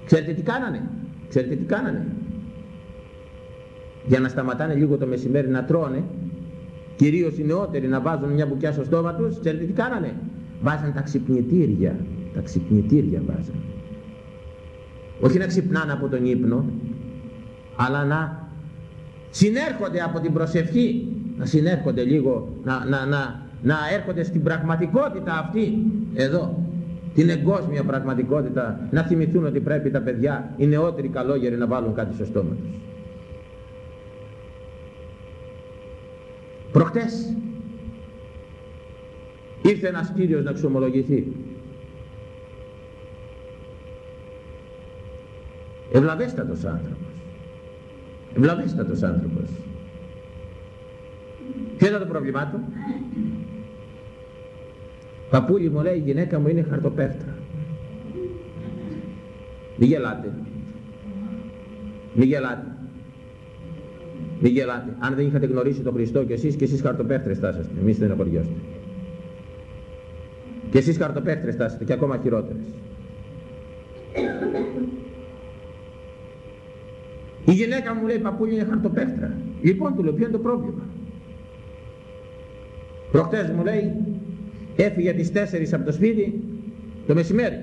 ξέρετε τι κάνανε; Ξέρετε τι κάνανε; Για να σταματάνε λίγο το μεσημέρι να τρώνε κυρίως οι νεότεροι να βάζουν μια μπουκιά στο στόμα τους, ξέρετε τι κάνανε; Βάζαν τα ξυπνητήρια, τα ξυπνητήρια βάζαν. Όχι να ξυπνάνε από τον ύπνο, αλλά να συνέρχονται από την προσευχή, να συνέρχονται λίγο, να, να, να, να έρχονται στην πραγματικότητα αυτή, εδώ, την εγκόσμια πραγματικότητα, να θυμηθούν ότι πρέπει τα παιδιά, οι νεότεροι καλόγεροι να βάλουν κάτι στο στόμα τους. Προχτές ήρθε ένας κύριος να ξομολογηθεί. Ευλαβέστατος άνθρωπος. Ευλαβέστατος άνθρωπος. Ποιο ήταν το πρόβλημά του; Παππούλης μου λέει η γυναίκα μου είναι χαρτοπέφτρα. Μη γελάτε. Μη γελάτε. Μην γελάτε. Αν δεν είχατε γνωρίσει τον Χριστό και εσείς και εσείς χαρτοπέφτρες στάσαστε. Εμείς δεν απορριώστε. Και εσείς χαρτοπέφτρες στάσατε και ακόμα χειρότερες. Η γυναίκα μου λέει παππούλη είναι χαρτοπέφτρα. Λοιπόν του λέω ποιο είναι το πρόβλημα; Προχτές μου λέει έφυγε τις 4 από το σπίτι το μεσημέρι.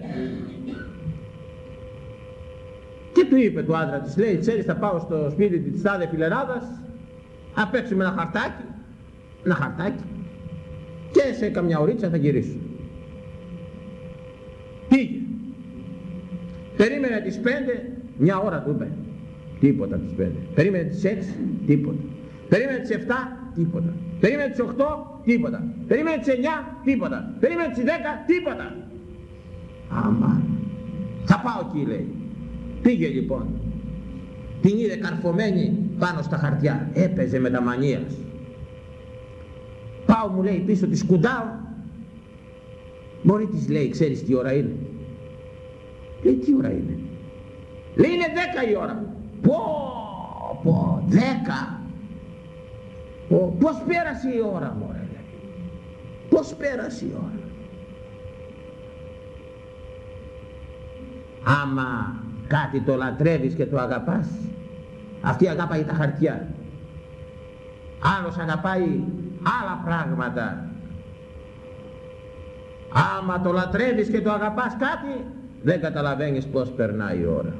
Και του είπε του άντρα της, λέει, ξέρεις θα πάω στο σπίτι της τάδε φιλεράδας, να παίξουμε ένα χαρτάκι, ένα χαρτάκι και σε καμιά ωρίτσα θα γυρίσω. Πήγε. Περίμενε τις πέντε, μια ώρα του είπε. Τίποτα τις πέντε. Περίμενε τις έξι, τίποτα. Περίμενε τις εφτά, τίποτα. Περίμενε τις 8, τίποτα. Περίμενε τις 9, τίποτα. Περίμενε τις 10, τίποτα. Άμα. Θα πάω εκεί λέει. Πήγε λοιπόν. Την είδε καρφωμένη πάνω στα χαρτιά. Έπαιζε με τα μανίας. Πάω μου λέει πίσω, της σκουντάω. Μπορεί της λέει, ξέρεις τι ώρα είναι. Λέει τι ώρα είναι. Λέει είναι 10 η ώρα. Πω, πω, 10 πώς πέρασε η ώρα, μωρέ, λέει. Πώς πέρασε η ώρα. Άμα κάτι το λατρεύεις και το αγαπάς, αυτή αγάπαγε τα χαρτιά. Άλλος αγαπάει άλλα πράγματα άμα το λατρεύεις και το αγαπάς κάτι δεν καταλαβαίνεις πως περνάει η ώρα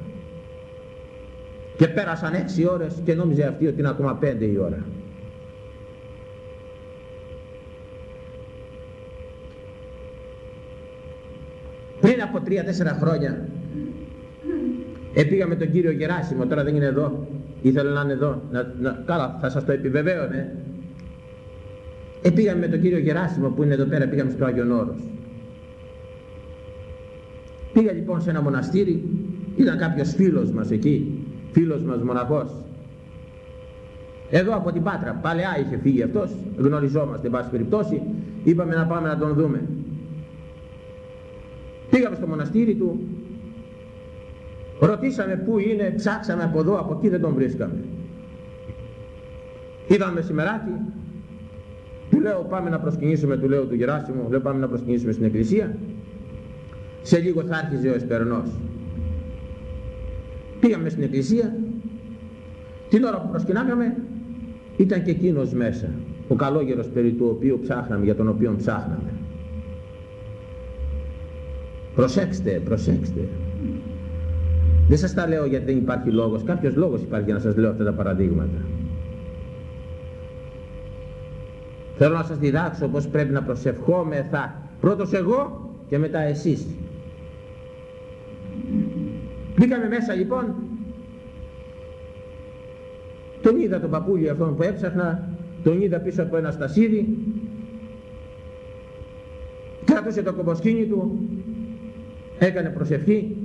και πέρασαν έξι ώρες και νόμιζε αυτή ότι είναι ακόμα πέντε η ώρα πριν από τρία-τέσσερα χρόνια επήγα με τον κύριο Γεράσιμο. Τώρα δεν είναι εδώ. Ήθελε να είναι εδώ. Να, να, καλά θα σας το επιβεβαίωνε. Ναι. επήγαμε με τον κύριο Γεράσιμο που είναι εδώ πέρα πήγαμε στο Άγιον Όρος Πήγα λοιπόν σε ένα μοναστήρι, ήταν κάποιος φίλος μας εκεί, φίλος μας μοναχός. Εδώ από την Πάτρα, παλαιά είχε φύγει αυτός, γνωριζόμαστε εν πάση περιπτώσει, είπαμε να πάμε να τον δούμε. Πήγαμε στο μοναστήρι του, ρωτήσαμε πού είναι, ψάξαμε από εδώ, από εκεί δεν τον βρίσκαμε. Είδαμε σημεράκι, του λέω πάμε να προσκυνήσουμε, του λέω του Γεράσιμου, λέω πάμε να προσκυνήσουμε στην εκκλησία σε λίγο θα άρχιζε ο εσπερνός. Πήγαμε στην εκκλησία. Την ώρα που προσκυνάγαμε ήταν και εκείνος μέσα ο καλόγερος περί του οποίου ψάχναμε για τον οποίο ψάχναμε προσέξτε προσέξτε. Δεν σας τα λέω γιατί δεν υπάρχει λόγος. Κάποιος λόγος υπάρχει για να σας λέω αυτά τα παραδείγματα. Θέλω να σας διδάξω πως πρέπει να προσευχόμεθα. Πρώτος εγώ και μετά εσείς. Μπήκαμε μέσα λοιπόν, τον είδα τον παππούλι αυτόν που έψαχνα, τον είδα πίσω από ένα στασίδι, κράτωσε το κομποσκίνι του, έκανε προσευχή,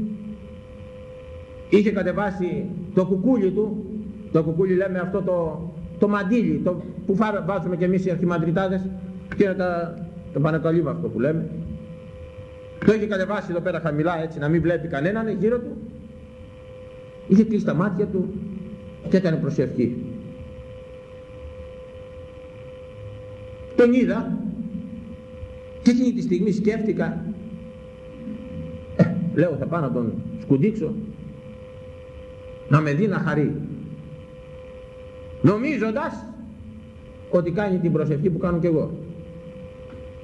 είχε κατεβάσει το κουκούλι του, το κουκούλι λέμε αυτό το, το μαντίλι, το που βάζουμε και εμείς οι αρχιμαντριτάδες και να τα, το πανακαλούμε αυτό που λέμε. Το είχε κατεβάσει εδώ πέρα χαμηλά έτσι να μην βλέπει κανέναν γύρω του είχε κλείσει τα μάτια του και έκανε προσευχή τον είδα και εκείνη τη στιγμή σκέφτηκα ε, λέω θα πάω να τον σκουντίξω. Να με δει να χαρεί. Νομίζοντας ότι κάνει την προσευχή που κάνω κι εγώ.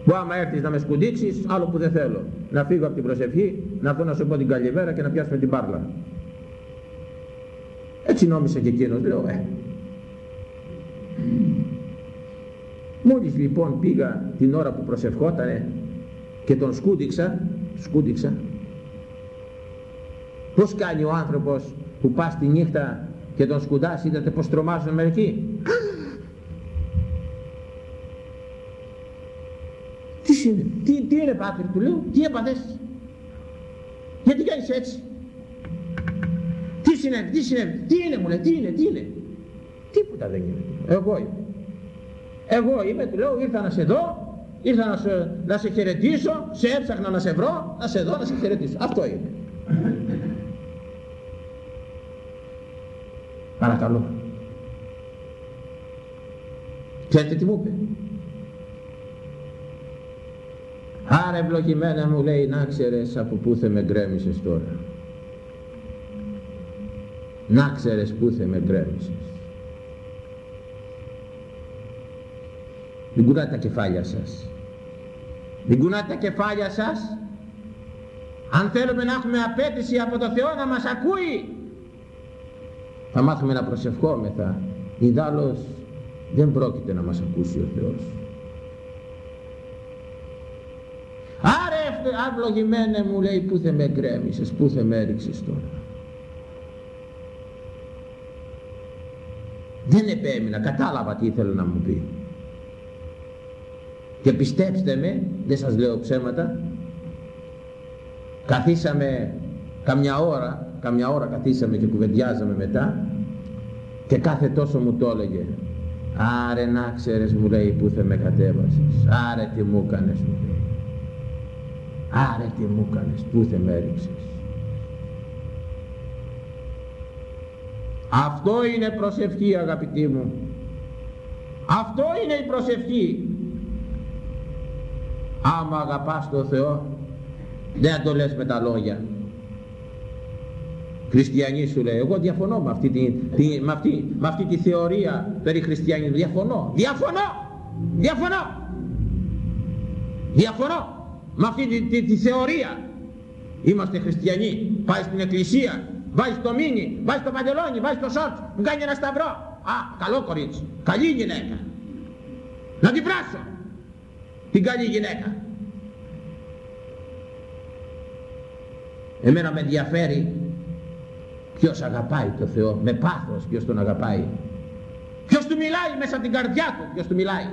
Που άμα έρθεις να με σκουντίξεις άλλο που δεν θέλω. Να φύγω από την προσευχή να έρθω να σου πω την καλημέρα και να πιάσουμε την πάρλα. Έτσι νόμισε και εκείνος, λέω, ε. Μόλις λοιπόν πήγα την ώρα που προσευχότανε και τον σκούντιξα, σκούντιξα, πώς κάνει ο άνθρωπος που πας τη νύχτα και τον σκουντάς, είδατε πως τρομάζουν μερικοί. Τι είναι, τι, τι είναι πάτρι, του λέω, τι έπαθες, γιατί κάνεις έτσι; Συνέβη, τι συνέβη, τι είναι μου λέει, τι είναι, τι είναι; Τίποτα δεν είναι. Εγώ είμαι. Εγώ είμαι, του λέω, ήρθα να σε δω, ήρθα να σε, να σε χαιρετήσω, σε έψαχνα να σε βρω, να σε δω, να σε χαιρετήσω. Αυτό είναι. Παρακαλώ. Ξέρετε τι μου είπε; Άρα ευλογημένα μου λέει να ξέρεις από πού θα με γκρέμισες τώρα να ξέρεις πού θα με γκρέμισες μην κουνάτε τα κεφάλια σας μην κουνάτε τα κεφάλια σας αν θέλουμε να έχουμε απέτηση από το Θεό να μας ακούει θα μάθουμε να προσευχόμεθα. Ιδάλλως δεν πρόκειται να μας ακούσει ο Θεός. Άρε αυλογημένε μου λέει πού θα με γκρέμισες, πού θα με έριξες τώρα. Δεν επέμεινα, κατάλαβα τι ήθελε να μου πει. Και πιστέψτε με, δεν σας λέω ψέματα, καθίσαμε καμιά ώρα, καμιά ώρα καθίσαμε και κουβεντιάζαμε μετά και κάθε τόσο μου το έλεγε Άρε να ξέρεις μου λέει που θα με κατέβασες, άρε τι μου έκανες μου λέει. Άρε τι μου έκανες, πού θε με έριξες. Αυτό είναι προσευχή αγαπητοί μου. Αυτό είναι η προσευχή. Άμα αγαπάς τον Θεό, δεν το λες με τα λόγια. Χριστιανοί σου λέει, εγώ διαφωνώ με αυτή τη, τη, με αυτή, με αυτή τη θεωρία περί χριστιανισμού. Διαφωνώ, διαφωνώ, διαφωνώ. Διαφωνώ με αυτή τη, τη, τη θεωρία. Είμαστε χριστιανοί, πάει στην εκκλησία, βάζει το μίνι, βάζει το παντελόνι, βάζει το σορτ, μου κάνει ένα σταυρό. Α, καλό κορίτσι, καλή γυναίκα. Να την βράσω, την καλή γυναίκα. Εμένα με ενδιαφέρει ποιος αγαπάει το Θεό, με πάθος ποιος τον αγαπάει; Ποιος του μιλάει μέσα από την καρδιά του, ποιος του μιλάει;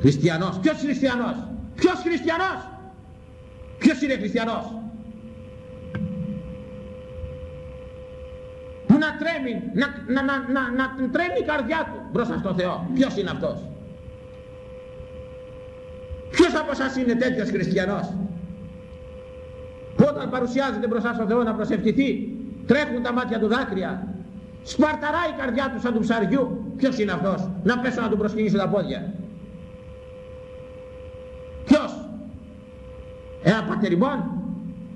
Χριστιανός, ποιος χριστιανός, ποιος χριστιανός, ποιος είναι χριστιανός; Που να τρέμει, να, να, να, να, να τρέμει η καρδιά του μπροστά στον Θεό. Ποιος είναι αυτός; Ποιος από εσάς είναι τέτοιος χριστιανός; που όταν παρουσιάζεται μπροστά στον Θεό να προσευχηθεί τρέχουν τα μάτια του δάκρυα. Σπαρταράει η καρδιά του σαν του ψαριού. Ποιος είναι αυτός; Να πέσω να του προσκυνήσω τα πόδια. Ποιος; Ένα πατεριμόν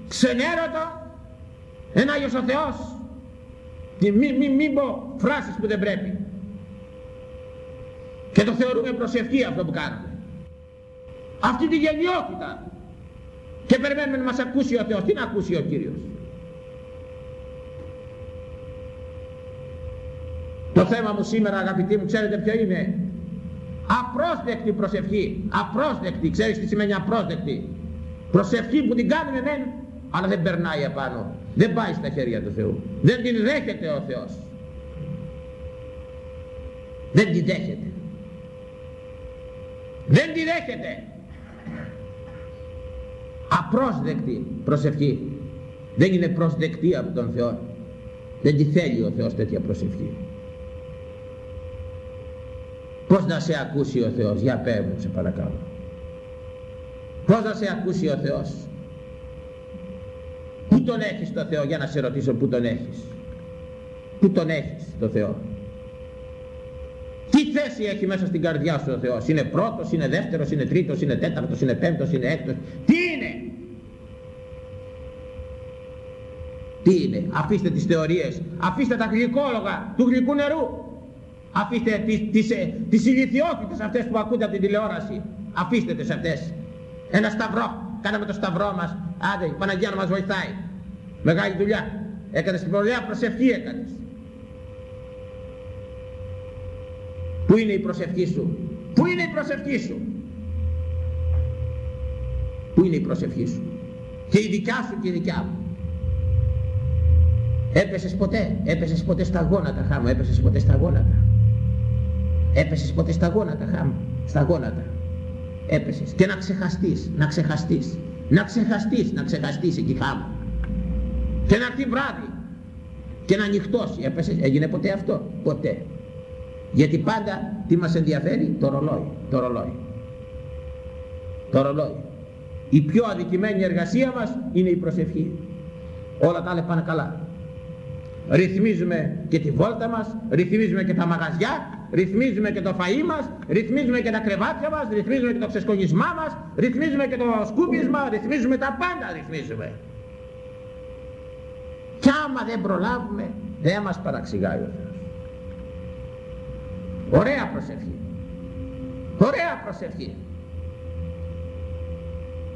ξενέρωτο. Ένα Άγιος ο Θεός. Μην μη, μη πω φράσεις που δεν πρέπει. Και το θεωρούμε προσευχή αυτό που κάνουμε. Αυτή τη γενιότητα και περιμένουμε να μας ακούσει ο Θεός. Τι να ακούσει ο Κύριος; Το θέμα μου σήμερα αγαπητοί μου ξέρετε ποιο είναι; Απρόσδεκτη προσευχή. Απρόσδεκτη. Ξέρεις τι σημαίνει απρόσδεκτη; Προσευχή που την κάνουμε μεν αλλά δεν περνάει απάνω. Δεν πάει στα χέρια του Θεού. Δεν την δέχεται ο Θεός. Δεν την δέχεται. Δεν την δέχεται απρόσδεκτη προσευχή δεν είναι προσδεκτή από τον Θεό δεν τη θέλει ο Θεός τέτοια προσευχή πως να σε ακούσει ο Θεός; Για πέ μου σε παρακαλώ πως να σε ακούσει ο Θεός; Πού τον έχεις το Θεό; Για να σε ρωτήσω πού τον έχεις; Πού τον έχεις το Θεό; Τι θέση έχει μέσα στην καρδιά σου ο Θεός; Είναι πρώτος, είναι δεύτερος, είναι τρίτος, είναι τέταρτος, είναι πέμπτος, είναι έκτος. Τι είναι. Τι είναι. Αφήστε τις θεωρίες. Αφήστε τα γλυκόλογα του γλυκού νερού. Αφήστε τις, τις, ε, τις ηλικιότητες αυτές που ακούτε από την τηλεόραση. Αφήστε τις αυτές. Ένα σταυρό. Κάναμε το σταυρό μας. Άντε η Παναγία να μας βοηθάει. Μεγάλη δουλειά. Έκανες την πολλά προσευχή έκανες. Πού είναι η προσευχή σου; Πού είναι η προσευχή σου; Πού είναι η προσευχή σου; Και η δικιά σου και η δικιά μου. Έπεσες ποτέ, έπεσες ποτέ στα γόνατα χάμω, έπεσες ποτέ στα γόνατα. Έπεσες ποτέ στα γόνατα χάμω, στα γόνατα. Έπεσες και να ξεχαστείς, να ξεχαστείς, να ξεχαστείς, να ξεχαστείς εκεί χάμω. Και να έρθει βράδυ και να ανοιχτώσει, έπεσες, έγινε ποτέ αυτό, ποτέ. Γιατί πάντα τι μας ενδιαφέρει, το ρολόι, το ρολόι. Το ρολόι. Η πιο αδικημένη εργασία μας είναι η προσευχή. Όλα τα άλλα πάνε καλά ρυθμίζουμε και τη βόλτα μας, ρυθμίζουμε και τα μαγαζιά, ρυθμίζουμε και το φαΐ μας, ρυθμίζουμε και τα κρεβάτια μας, ρυθμίζουμε και το ξεσκονισμά μας, ρυθμίζουμε και το σκούπισμα, ρυθμίζουμε τα πάντα ρυθμίζουμε. Κι άμα δεν προλάβουμε, δεν μας παραξηγάει ο Θεός. Ωραία προσευχή. Ωραία προσευχή.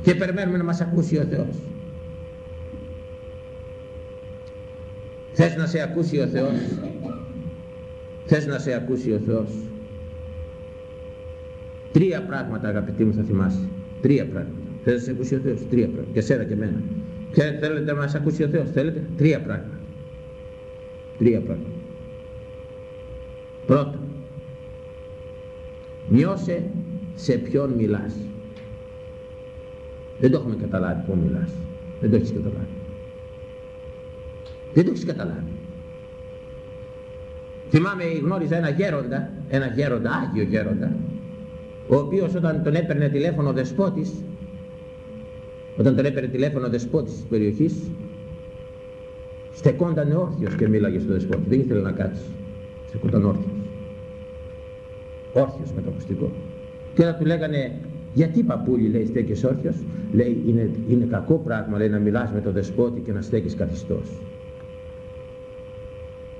Και περιμένουμε να μας ακούσει ο Θεός. Θες να σε ακούσει ο Θεός. Θες να σε ακούσει ο Θεός. Τρία πράγματα αγαπητοί μου θα θυμάσαι. Τρία πράγματα. Θες να σε ακούσει ο Θεός. Τρία πράγματα. Και σένα και εμένα. Και θέλετε να μας ακούσει ο Θεός. Θέλετε. Τρία πράγματα. Τρία πράγματα. Πρώτο. Νιώσε σε ποιον μιλάς. Δεν το έχουμε καταλάβει πού μιλάς. Δεν το έχεις καταλάβει. Δεν το έχεις καταλάβει. Θυμάμαι γνώριζα ένα γέροντα, ένα γέροντα, άγιο γέροντα, ο οποίος όταν τον έπαιρνε τηλέφωνο ο δεσπότης, Όταν τον έπαιρνε τηλέφωνο ο δεσπότης της περιοχής, στεκόνταν όρθιος και μίλαγε στο δεσπότη. Δεν ήθελε να κάτσει. Στεκόνταν όρθιος. Όρθιος με το ακουστικό. Και όταν του λέγανε, γιατί παππούλη λέει στέκεις όρθιος, λέει είναι, είναι κακό πράγμα λέει να μιλάς με τον δεσπότη και να στέκεις καθιστός.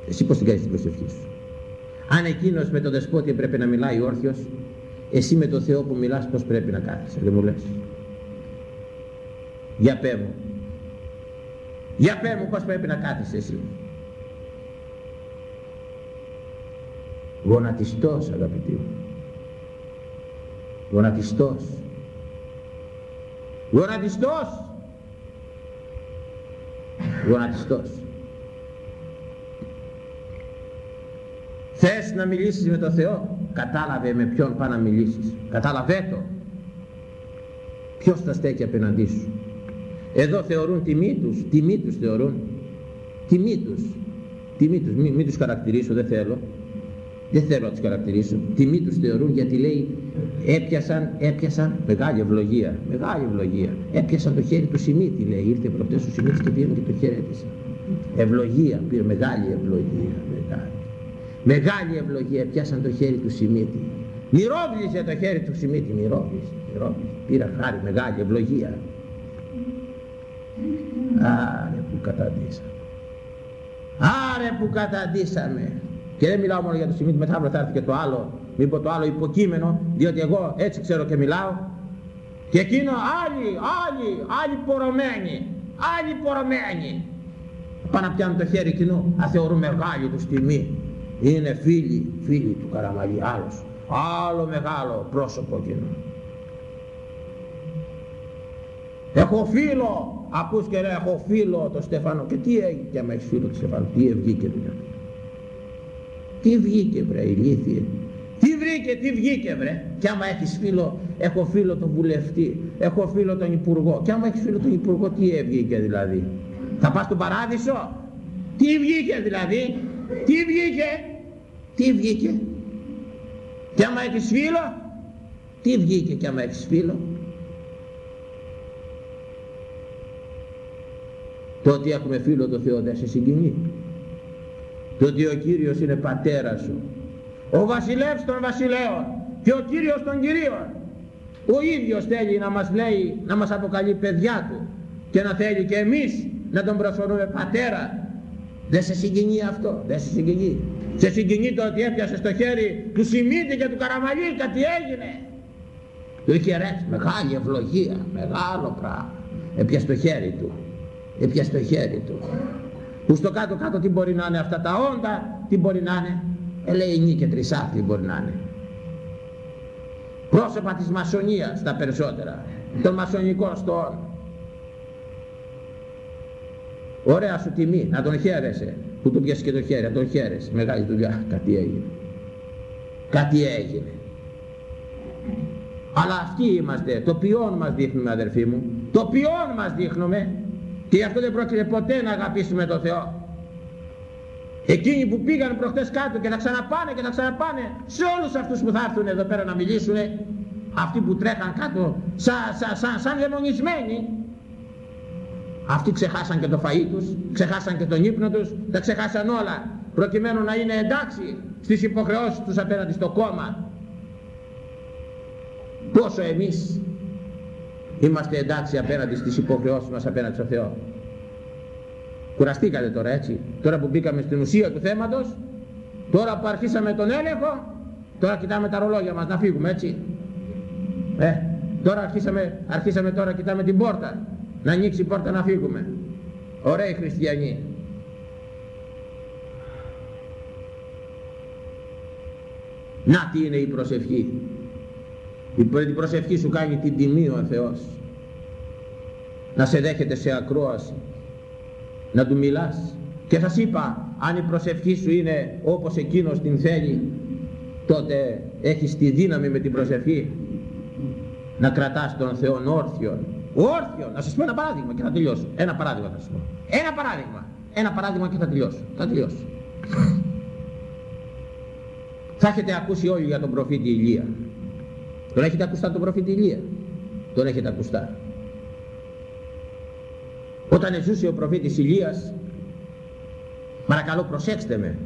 Εσύ πώς την κάνεις την προσευχή σου; Αν εκείνος με τον δεσπότη πρέπει να μιλάει όρθιος, εσύ με τον Θεό που μιλάς πώς πρέπει να κάθεσαι, δεν μου λες; Για πέ μου. Για πέ μου πώς πρέπει να κάθεσαι εσύ. Γονατιστός αγαπητοί μου. Γονατιστός. Γονατιστός. Γονατιστός. Θες να μιλήσεις με τον Θεό, κατάλαβε με ποιον πάει να μιλήσεις. Κατάλαβε το. Ποιος θα στέκει απέναντί σου; Εδώ θεωρούν τιμή τους, τιμή τους θεωρούν. Τιμή τους. Τιμή τους, μην, μην τους χαρακτηρίσω, δεν θέλω. Δεν θέλω να τους χαρακτηρίσω. Τιμή τους θεωρούν γιατί λέει έπιασαν, έπιασαν μεγάλη ευλογία. Μεγάλη ευλογία. Έπιασαν το χέρι του Σιμίτη λέει. Ήρθε προχτές ο Σιμίτης και πήγαινε και το χαιρέτησε. Ευλογία, πήρε μεγάλη ευλογία. Μεγάλη. Μεγάλη ευλογία πιάσαν το χέρι του Σιμίτη. Μυρόβλησε το χέρι του Σιμίτη, μυρόβλησε, μυρόβλησε. Πήρα χάρη, μεγάλη ευλογία. Άρε που καταντήσαμε. Άρε που καταντήσαμε. Και δεν μιλάω μόνο για το Σιμίτη, μετά θα έρθει και το άλλο, μήπως το άλλο υποκείμενο, διότι εγώ έτσι ξέρω και μιλάω. Και εκείνο άλλοι, άλλοι, άλλοι πορωμένοι, άλλοι πορωμένοι. Πάνε να πιάνουν το χέρι κοινού, να θεωρούν μεγάλη τους τιμή είναι φίλοι, φίλοι του Καραμαλή, άλλος, άλλο μεγάλο πρόσωπο εκείνο. Έχω φίλο, ακούς και λέει, έχω φίλο το Στεφάνο και τι έγινε και άμα έχεις φίλο το Στεφάνο, τι βγήκε δηλαδή. Τι βγήκε βρε ηλίθιε. Τι βρήκε, τι βγήκε βρε. Και άμα έχεις φίλο, έχω φίλο τον βουλευτή, έχω φίλο τον υπουργό. Και άμα έχεις φίλο τον υπουργό, τι έβγηκε δηλαδή. Θα πας στον παράδεισο; Τι βγήκε δηλαδή; Τι βγήκε; Τι βγήκε; Και άμα έχεις φίλο. Τι βγήκε και άμα έχεις φίλο; Το ότι έχουμε φίλο το Θεό δεν σε συγκινεί. Το ότι ο Κύριος είναι πατέρας σου. Ο βασιλεύς των βασιλέων και ο Κύριος των κυρίων. Ο ίδιος θέλει να μας λέει, να μας αποκαλεί παιδιά του και να θέλει και εμείς να τον προσφωνούμε πατέρα. Δεν σε συγκινεί αυτό, δεν σε συγκινεί. Σε συγκινεί το ότι έπιασες στο χέρι του Σιμίτη και του Καραμαλή τι έγινε. Του είχε ρέξει μεγάλη ευλογία, μεγάλο πράγμα. Έπιασε το χέρι του. Έπιασε το χέρι του. Που στο κάτω κάτω τι μπορεί να είναι αυτά τα όντα, τι μπορεί να είναι. Ελεηνή και τρισάθλη μπορεί να είναι. Πρόσωπα της μασονίας τα περισσότερα. Των μασονικών στόχων. Ωραία σου τιμή, να τον χαίρεσαι που του πιάσει και το χέρι, να τον χαίρεσαι. Μεγάλη δουλειά, κάτι έγινε. Κάτι έγινε. Αλλά αυτοί είμαστε, το ποιόν μας δείχνουμε αδερφοί μου, το ποιόν μας δείχνουμε και γι' αυτό δεν πρόκειται ποτέ να αγαπήσουμε τον Θεό. Εκείνοι που πήγαν προχτές κάτω και θα ξαναπάνε και θα ξαναπάνε σε όλους αυτούς που θα έρθουν εδώ πέρα να μιλήσουν αυτοί που τρέχαν κάτω σαν, σαν, σαν, σαν δαιμονισμένοι αυτοί ξεχάσαν και το φαΐ τους, ξεχάσαν και τον ύπνο τους, τα ξεχάσαν όλα προκειμένου να είναι εντάξει στις υποχρεώσεις τους απέναντι στο κόμμα. Πόσο εμείς είμαστε εντάξει απέναντι στις υποχρεώσεις μας απέναντι στο Θεό. Κουραστήκατε τώρα έτσι, τώρα που μπήκαμε στην ουσία του θέματος, τώρα που αρχίσαμε τον έλεγχο, τώρα κοιτάμε τα ρολόγια μας να φύγουμε έτσι. Ε, τώρα αρχίσαμε, αρχίσαμε τώρα κοιτάμε την πόρτα να ανοίξει η πόρτα να φύγουμε. Ωραίοι χριστιανοί. Να τι είναι η προσευχή. Η προσευχή σου κάνει την τιμή ο Θεός. Να σε δέχεται σε ακρόαση. Να του μιλάς. Και σας είπα αν η προσευχή σου είναι όπως εκείνος την θέλει τότε έχεις τη δύναμη με την προσευχή. Να κρατάς τον Θεό όρθιον όρθιο. Να σας πω ένα παράδειγμα και θα τελειώσω. Ένα παράδειγμα θα σας πω. Ένα παράδειγμα. Ένα παράδειγμα και θα τελειώσω. Θα τελειώσω. Θα έχετε ακούσει όλοι για τον προφήτη Ηλία. Τον έχετε ακουστά τον προφήτη Ηλία; Τον έχετε ακουστά. όταν ζούσε ο προφήτης Ηλίας παρακαλώ προσέξτε με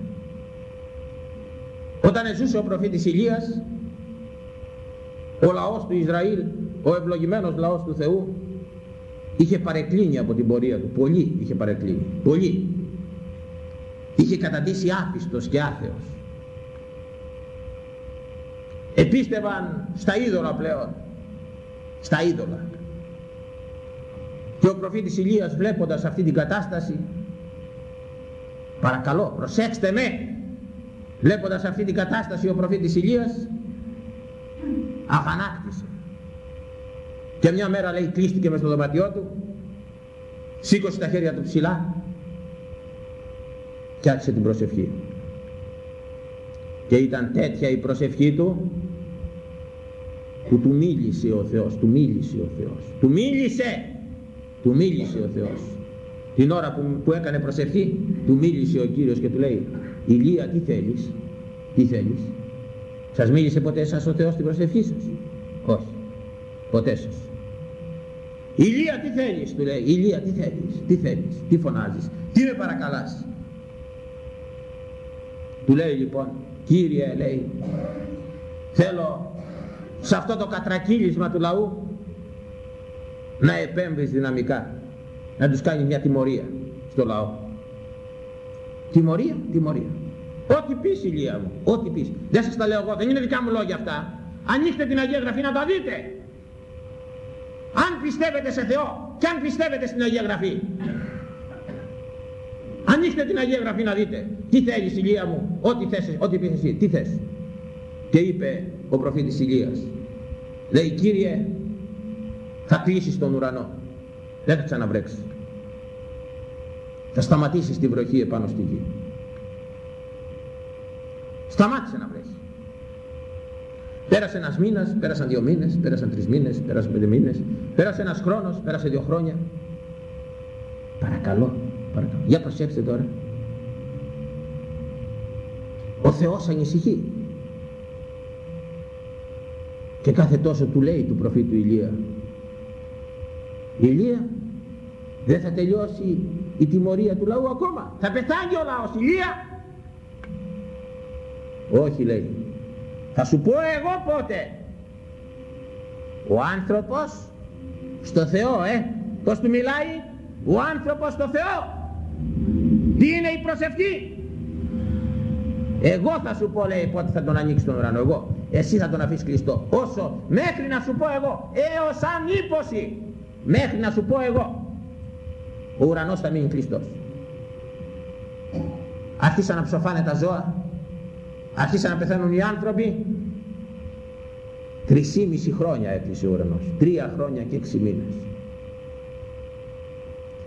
όταν ζούσε ο προφήτης Ηλίας ο λαός του Ισραήλ ο ευλογημένος λαός του Θεού είχε παρεκκλίνει από την πορεία του. Πολύ είχε παρεκκλίνει. Πολύ. Είχε καταντήσει άπιστος και άθεος. Επίστευαν στα είδωλα πλέον. Στα είδωλα. Και ο προφήτης Ηλίας βλέποντας αυτή την κατάσταση παρακαλώ προσέξτε με βλέποντας αυτή την κατάσταση ο προφήτης Ηλίας αγανάκτησε και μια μέρα λέει κλείστηκε μες στο δωματιό του σήκωσε τα χέρια του ψηλά και άρχισε την προσευχή και ήταν τέτοια η προσευχή του που του μίλησε ο Θεός, του μίλησε ο Θεός, του μίλησε, του μίλησε ο Θεός. Την ώρα που, που έκανε προσευχή, του μίλησε ο Κύριος και του λέει, Ηλία τι θέλεις, τι θέλεις; Σας μίλησε ποτέ σας ο Θεός στην προσευχή σας; Όχι, ποτέ σας. Ηλία τι θέλεις, του λέει, Ηλία τι θέλεις, τι θέλεις, τι φωνάζεις, τι με παρακαλάς. Του λέει λοιπόν, Κύριε λέει, θέλω σε αυτό το κατρακύλισμα του λαού να επέμβεις δυναμικά να τους κάνεις μια τιμωρία στο λαό τιμωρία, τιμωρία. Ό,τι πεις ηλία μου, ό,τι πεις. Δεν σας τα λέω εγώ, δεν είναι δικά μου λόγια αυτά. Ανοίξτε την Αγία Γραφή να τα δείτε αν πιστεύετε σε Θεό και αν πιστεύετε στην Αγία Γραφή. Ανοίξτε την Αγία Γραφή να δείτε. Τι θέλεις ηλία μου, ό,τι θες, ό,τι πεις εσύ, τι θες. Και είπε ο προφήτης Ηλίας λέει Κύριε θα κλείσεις τον ουρανό. Δεν θα ξαναβρέξεις. Θα σταματήσεις την βροχή επάνω στη γη σταμάτησε να βρέχει πέρασε ένας μήνας, πέρασαν δύο μήνες πέρασαν τρεις μήνες, πέρασαν πέντε μήνες. Πέρασε ένας χρόνος, πέρασε δύο χρόνια. Παρακαλώ, παρακαλώ. Για προσέξτε τώρα. Ο Θεός ανησυχεί. Και κάθε τόσο του λέει του προφήτου Ηλία. Ηλία δεν θα τελειώσει η τιμωρία του λαού ακόμα. Θα πεθάνει ο λαός Ηλία. Όχι λέει θα σου πω εγώ πότε. Ο άνθρωπος στο Θεό ε. Πως του μιλάει; Ο άνθρωπος στο Θεό. Τι είναι η προσευχή; Εγώ θα σου πω λέει πότε θα τον ανοίξει τον ουρανό εγώ. Εσύ θα τον αφήσεις κλειστό. Όσο μέχρι να σου πω εγώ έως αν ύποση μέχρι να σου πω εγώ ο ουρανός θα μείνει κλειστός. Άρχισαν να ψοφάνε τα ζώα άρχισαν να πεθαίνουν οι άνθρωποι. Τρισήμιση χρόνια έκλεισε ο ουρανός. Τρία χρόνια και έξι μήνες.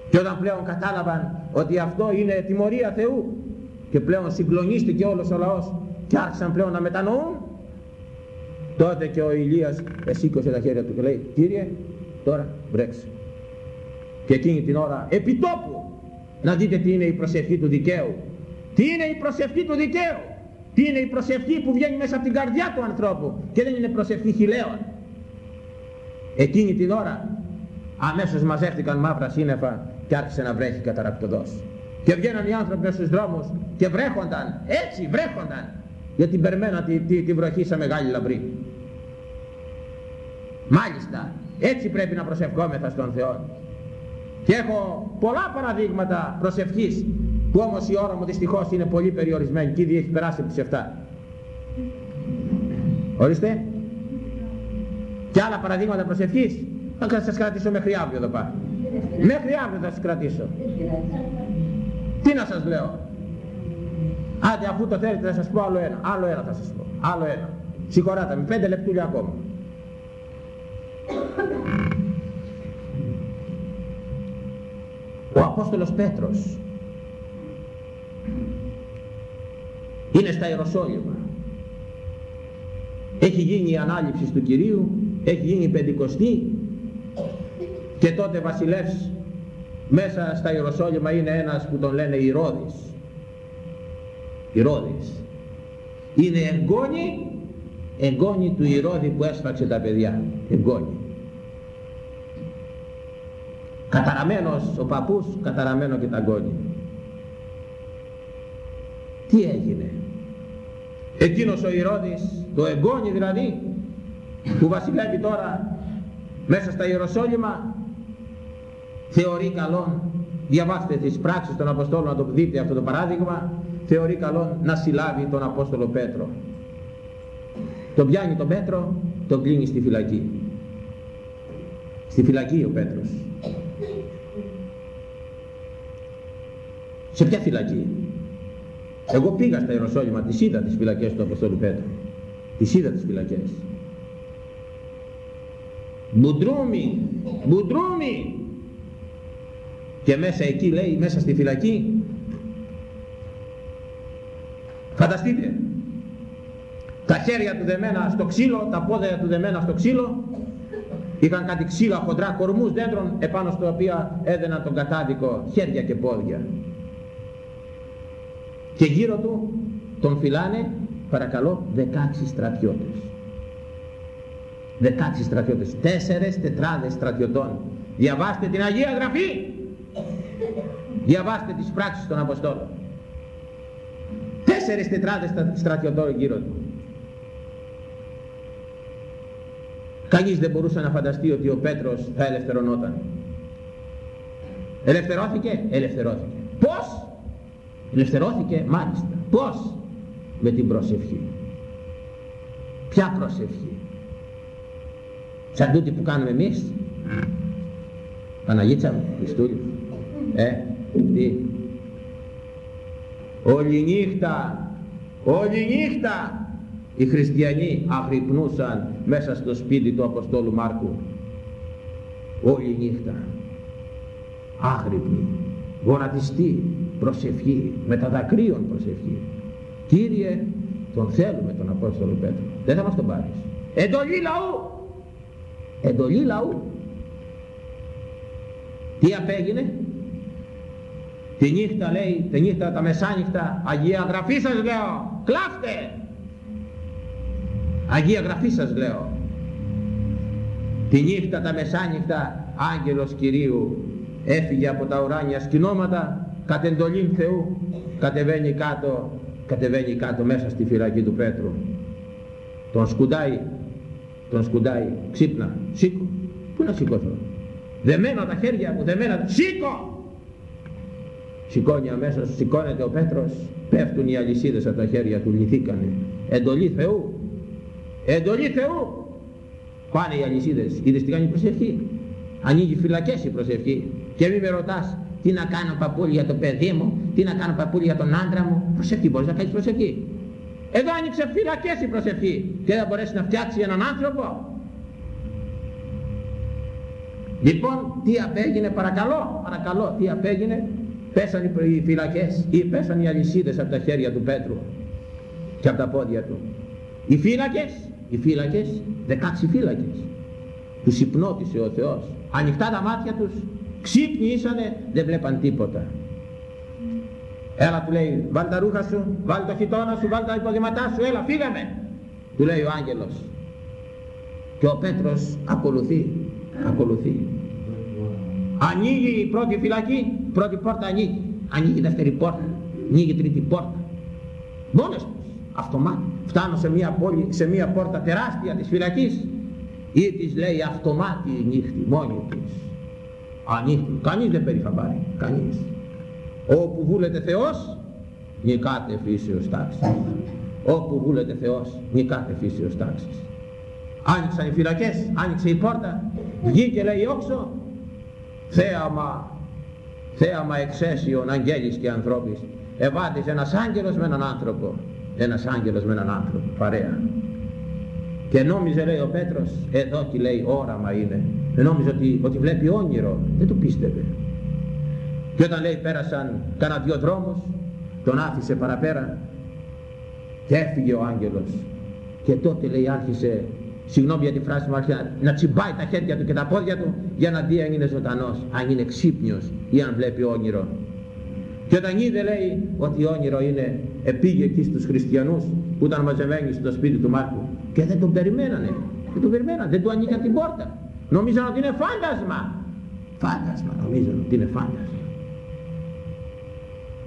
Και όταν πλέον κατάλαβαν ότι αυτό είναι τιμωρία Θεού και πλέον συγκλονίστηκε όλος ο λαός και άρχισαν πλέον να μετανοούν τότε και ο Ηλίας εσήκωσε τα χέρια του και λέει Κύριε τώρα βρέξε και εκείνη την ώρα επιτόπου να δείτε τι είναι η προσευχή του δικαίου. Τι είναι η προσευχή του δικαίου; Τι είναι η προσευχή που βγαίνει μέσα από την καρδιά του ανθρώπου και δεν είναι προσευχή χιλέων. Εκείνη την ώρα αμέσως μαζεύτηκαν μαύρα σύννεφα και άρχισε να βρέχει καταρακτοδός και βγαίναν οι άνθρωποι μέσα στους δρόμους και βρέχονταν έτσι βρέχονταν γιατί περμένα τη, τη, τη βροχή σε μεγάλη λαμπρή. Μάλιστα έτσι πρέπει να προσευχόμεθα στον Θεό. Και έχω πολλά παραδείγματα προσευχής που όμως η ώρα μου δυστυχώς είναι πολύ περιορισμένη και ήδη έχει περάσει από τις 7 ορίστε. Και άλλα παραδείγματα προσευχής. Θα σας κρατήσω μέχρι αύριο εδώ πάνω μέχρι αύριο θα σας κρατήσω. Τι να σας λέω. Άντε αφού το θέλετε θα σας πω άλλο ένα. Άλλο ένα θα σας πω. Άλλο ένα. Συγχωράτε με. Πέντε λεπτούλια ακόμα. Ο Απόστολος Πέτρος είναι στα Ιεροσόλυμα. Έχει γίνει η ανάληψη του Κυρίου έχει γίνει η Πεντηκοστή και τότε βασιλεύς μέσα στα Ιεροσόλυμα είναι ένας που τον λένε Ηρώδης. Ηρώδης. Είναι εγγόνι εγγόνι του Ηρώδη που έσφαξε τα παιδιά. Εγγόνι καταραμένος ο παππούς καταραμένο και τα γκόνη τι έγινε; Εκείνος ο Ηρώδης το εγγόνι δηλαδή που βασιλεύει τώρα μέσα στα Ιεροσόλυμα θεωρεί καλό διαβάστε τις πράξεις των Αποστόλων να το δείτε αυτό το παράδειγμα θεωρεί καλό να συλλάβει τον Απόστολο Πέτρο. Τον πιάνει τον Πέτρο τον κλείνει στη φυλακή. Στη φυλακή ο Πέτρος. Σε ποια φυλακή; Εγώ πήγα στα Ιεροσόλυμα τις είδα τις φυλακές του Αποστόλου Πέτρου. Τις είδα τις φυλακές. Μπουντρούμι, Μπουντρούμι και μέσα εκεί λέει, μέσα στη φυλακή φανταστείτε τα χέρια του δεμένα στο ξύλο, τα πόδια του δεμένα στο ξύλο είχαν κάτι ξύλα χοντρά κορμούς δέντρων επάνω στο οποία έδαιναν τον κατάδικο χέρια και πόδια και γύρω του τον φυλάνε παρακαλώ 16 στρατιώτες. 16 στρατιώτες. Τέσσερες τετράδες στρατιωτών. Διαβάστε την Αγία Γραφή! Διαβάστε τις πράξεις των Αποστόλων. Τέσσερις τετράδες στρατιωτών γύρω του. Κανείς δεν μπορούσε να φανταστεί ότι ο Πέτρος θα ελευθερωνόταν. Ελευθερώθηκε ελευθερώθηκε. Πως ελευθερώθηκε μάλιστα. Πως με την προσευχή. Ποια προσευχή; Σαν τούτη που κάνουμε εμείς. Παναγίτσα μου Χριστούλη ε τι; Όλη νύχτα όλη νύχτα οι χριστιανοί αγρυπνούσαν μέσα στο σπίτι του Αποστόλου Μάρκου. Όλη νύχτα. Άγρυπνοι γονατιστοί προσευχή με τα δακρύων προσευχή Κύριε τον θέλουμε τον Απόστολο Πέτρο. Δεν θα μας τον πάρεις. Εντολή λαού! Εντολή λαού! Τι απέγινε; Τη νύχτα λέει τη νύχτα τα μεσάνυχτα Αγία Γραφή σας λέω κλάφτε! Αγία Γραφή σας λέω. Τη νύχτα τα μεσάνυχτα άγγελος Κυρίου έφυγε από τα ουράνια σκηνώματα κατ' εντολή Θεού κατεβαίνει κάτω κατεβαίνει κάτω μέσα στη φυλακή του Πέτρου. Τον σκουντάει τον σκουντάει ξύπνα σήκω. Πού να σηκωθώ δεμένα τα χέρια μου δεμένα σήκω! Σηκώνει αμέσως σηκώνεται ο Πέτρος πέφτουν οι αλυσίδες από τα χέρια του λυθήκανε. Εντολή Θεού εντολή Θεού! Πάνε οι αλυσίδες είδες τι κάνει η προσευχή; Ανοίγει φυλακές η προσευχή και μην με ρωτάς τι να κάνω παππούλη για το παιδί μου, τι να κάνω παππούλη για τον άντρα μου. Προσευχή, μπορείς να κάνεις προσευχή. Εδώ άνοιξε φυλακές η προσευχή και δεν μπορέσει να φτιάξει έναν άνθρωπο. Λοιπόν, τι απέγινε, παρακαλώ, παρακαλώ, τι απέγινε, πέσαν οι φυλακές ή πέσαν οι αλυσίδες από τα χέρια του Πέτρου και από τα πόδια του. Οι φύλακες, οι φύλακες, 16 φύλακες, τους υπνώτισε ο Θεός. Ανοιχτά τα μάτια τους, Ξύπνοι ήσανε, δεν βλέπαν τίποτα. Έλα του λέει, βάλ τα ρούχα σου, βάλ το χιτόνα σου, βάλ τα υποδηματά σου, έλα φύγαμε. Του λέει ο άγγελος. Και ο Πέτρος ακολουθεί, ακολουθεί. Ανοίγει η πρώτη φυλακή, πρώτη πόρτα ανοίγει. Ανοίγει η δεύτερη πόρτα, ανοίγει η τρίτη πόρτα. Μόνος τους, αυτομάτι. Φτάνω σε μια, πόλη, σε μια πόρτα τεράστια της φυλακής ή της λέει αυτομάτι η νύχτη, μόνη της ανοιχτή. Κανείς δεν περηφαμπάρει. Κανείς. Όπου βούλεται Θεός, νικάται φύσεως τάξης. Όπου βούλεται Θεός, νικάται φύσεως τάξης. Άνοιξαν οι φυλακές, άνοιξε η πόρτα, βγήκε λέει όξο, θέαμα, θέαμα εξαίσιον αγγέλης και ανθρώπης. Εβάτησε ένας άγγελος με έναν άνθρωπο. Ένας άγγελος με έναν άνθρωπο, παρέα. Και νόμιζε λέει ο Πέτρος, εδώ τι λέει όραμα είναι. Νόμιζε ότι, ότι βλέπει όνειρο. Δεν το πίστευε. Και όταν λέει πέρασαν κάνα δυο δρόμους, τον άφησε παραπέρα και έφυγε ο άγγελος. Και τότε λέει άρχισε, συγγνώμη για τη φράση μου, άρχισε να, να τσιμπάει τα χέρια του και τα πόδια του για να δει αν είναι ζωντανός, αν είναι ξύπνιος ή αν βλέπει όνειρο. Και όταν είδε λέει ότι όνειρο είναι, επήγε εκεί στους χριστιανούς που ήταν μαζεμένοι στο σπίτι του Μάρκου και δεν τον περιμένανε. Δεν τον περιμένανε, δεν του ανοίγαν την πόρτα. Νομίζαν ότι είναι φάντασμα. Φάντασμα νομίζω ότι είναι φάντασμα.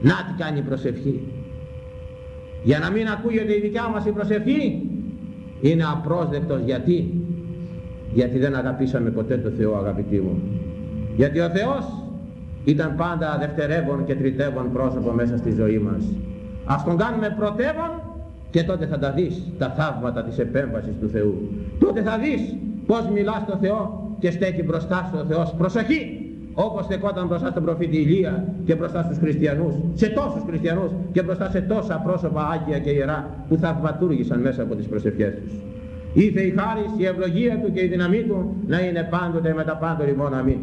Να τι κάνει η προσευχή. Για να μην ακούγεται η δικιά μας η προσευχή είναι απρόσδεκτος γιατί. Γιατί δεν αγαπήσαμε ποτέ το Θεό αγαπητοί μου. Γιατί ο Θεός ήταν πάντα δευτερεύον και τριτεύον πρόσωπο μέσα στη ζωή μας. Ας τον κάνουμε πρωτεύον και τότε θα τα δεις τα θαύματα της επέμβασης του Θεού. Τότε θα δεις πως μιλάς στο Θεό και στέκει μπροστά σου ο Θεός. Προσοχή! Όπως στεκόταν μπροστά στον προφήτη Ηλία και μπροστά στους χριστιανούς, σε τόσους χριστιανούς και μπροστά σε τόσα πρόσωπα άγια και ιερά που θαυματούργησαν μέσα από τις προσευχές τους. Ήθε η χάρις, η ευλογία του και η δύναμή του να είναι πάντοτε με τα πάντων ημών αμήν.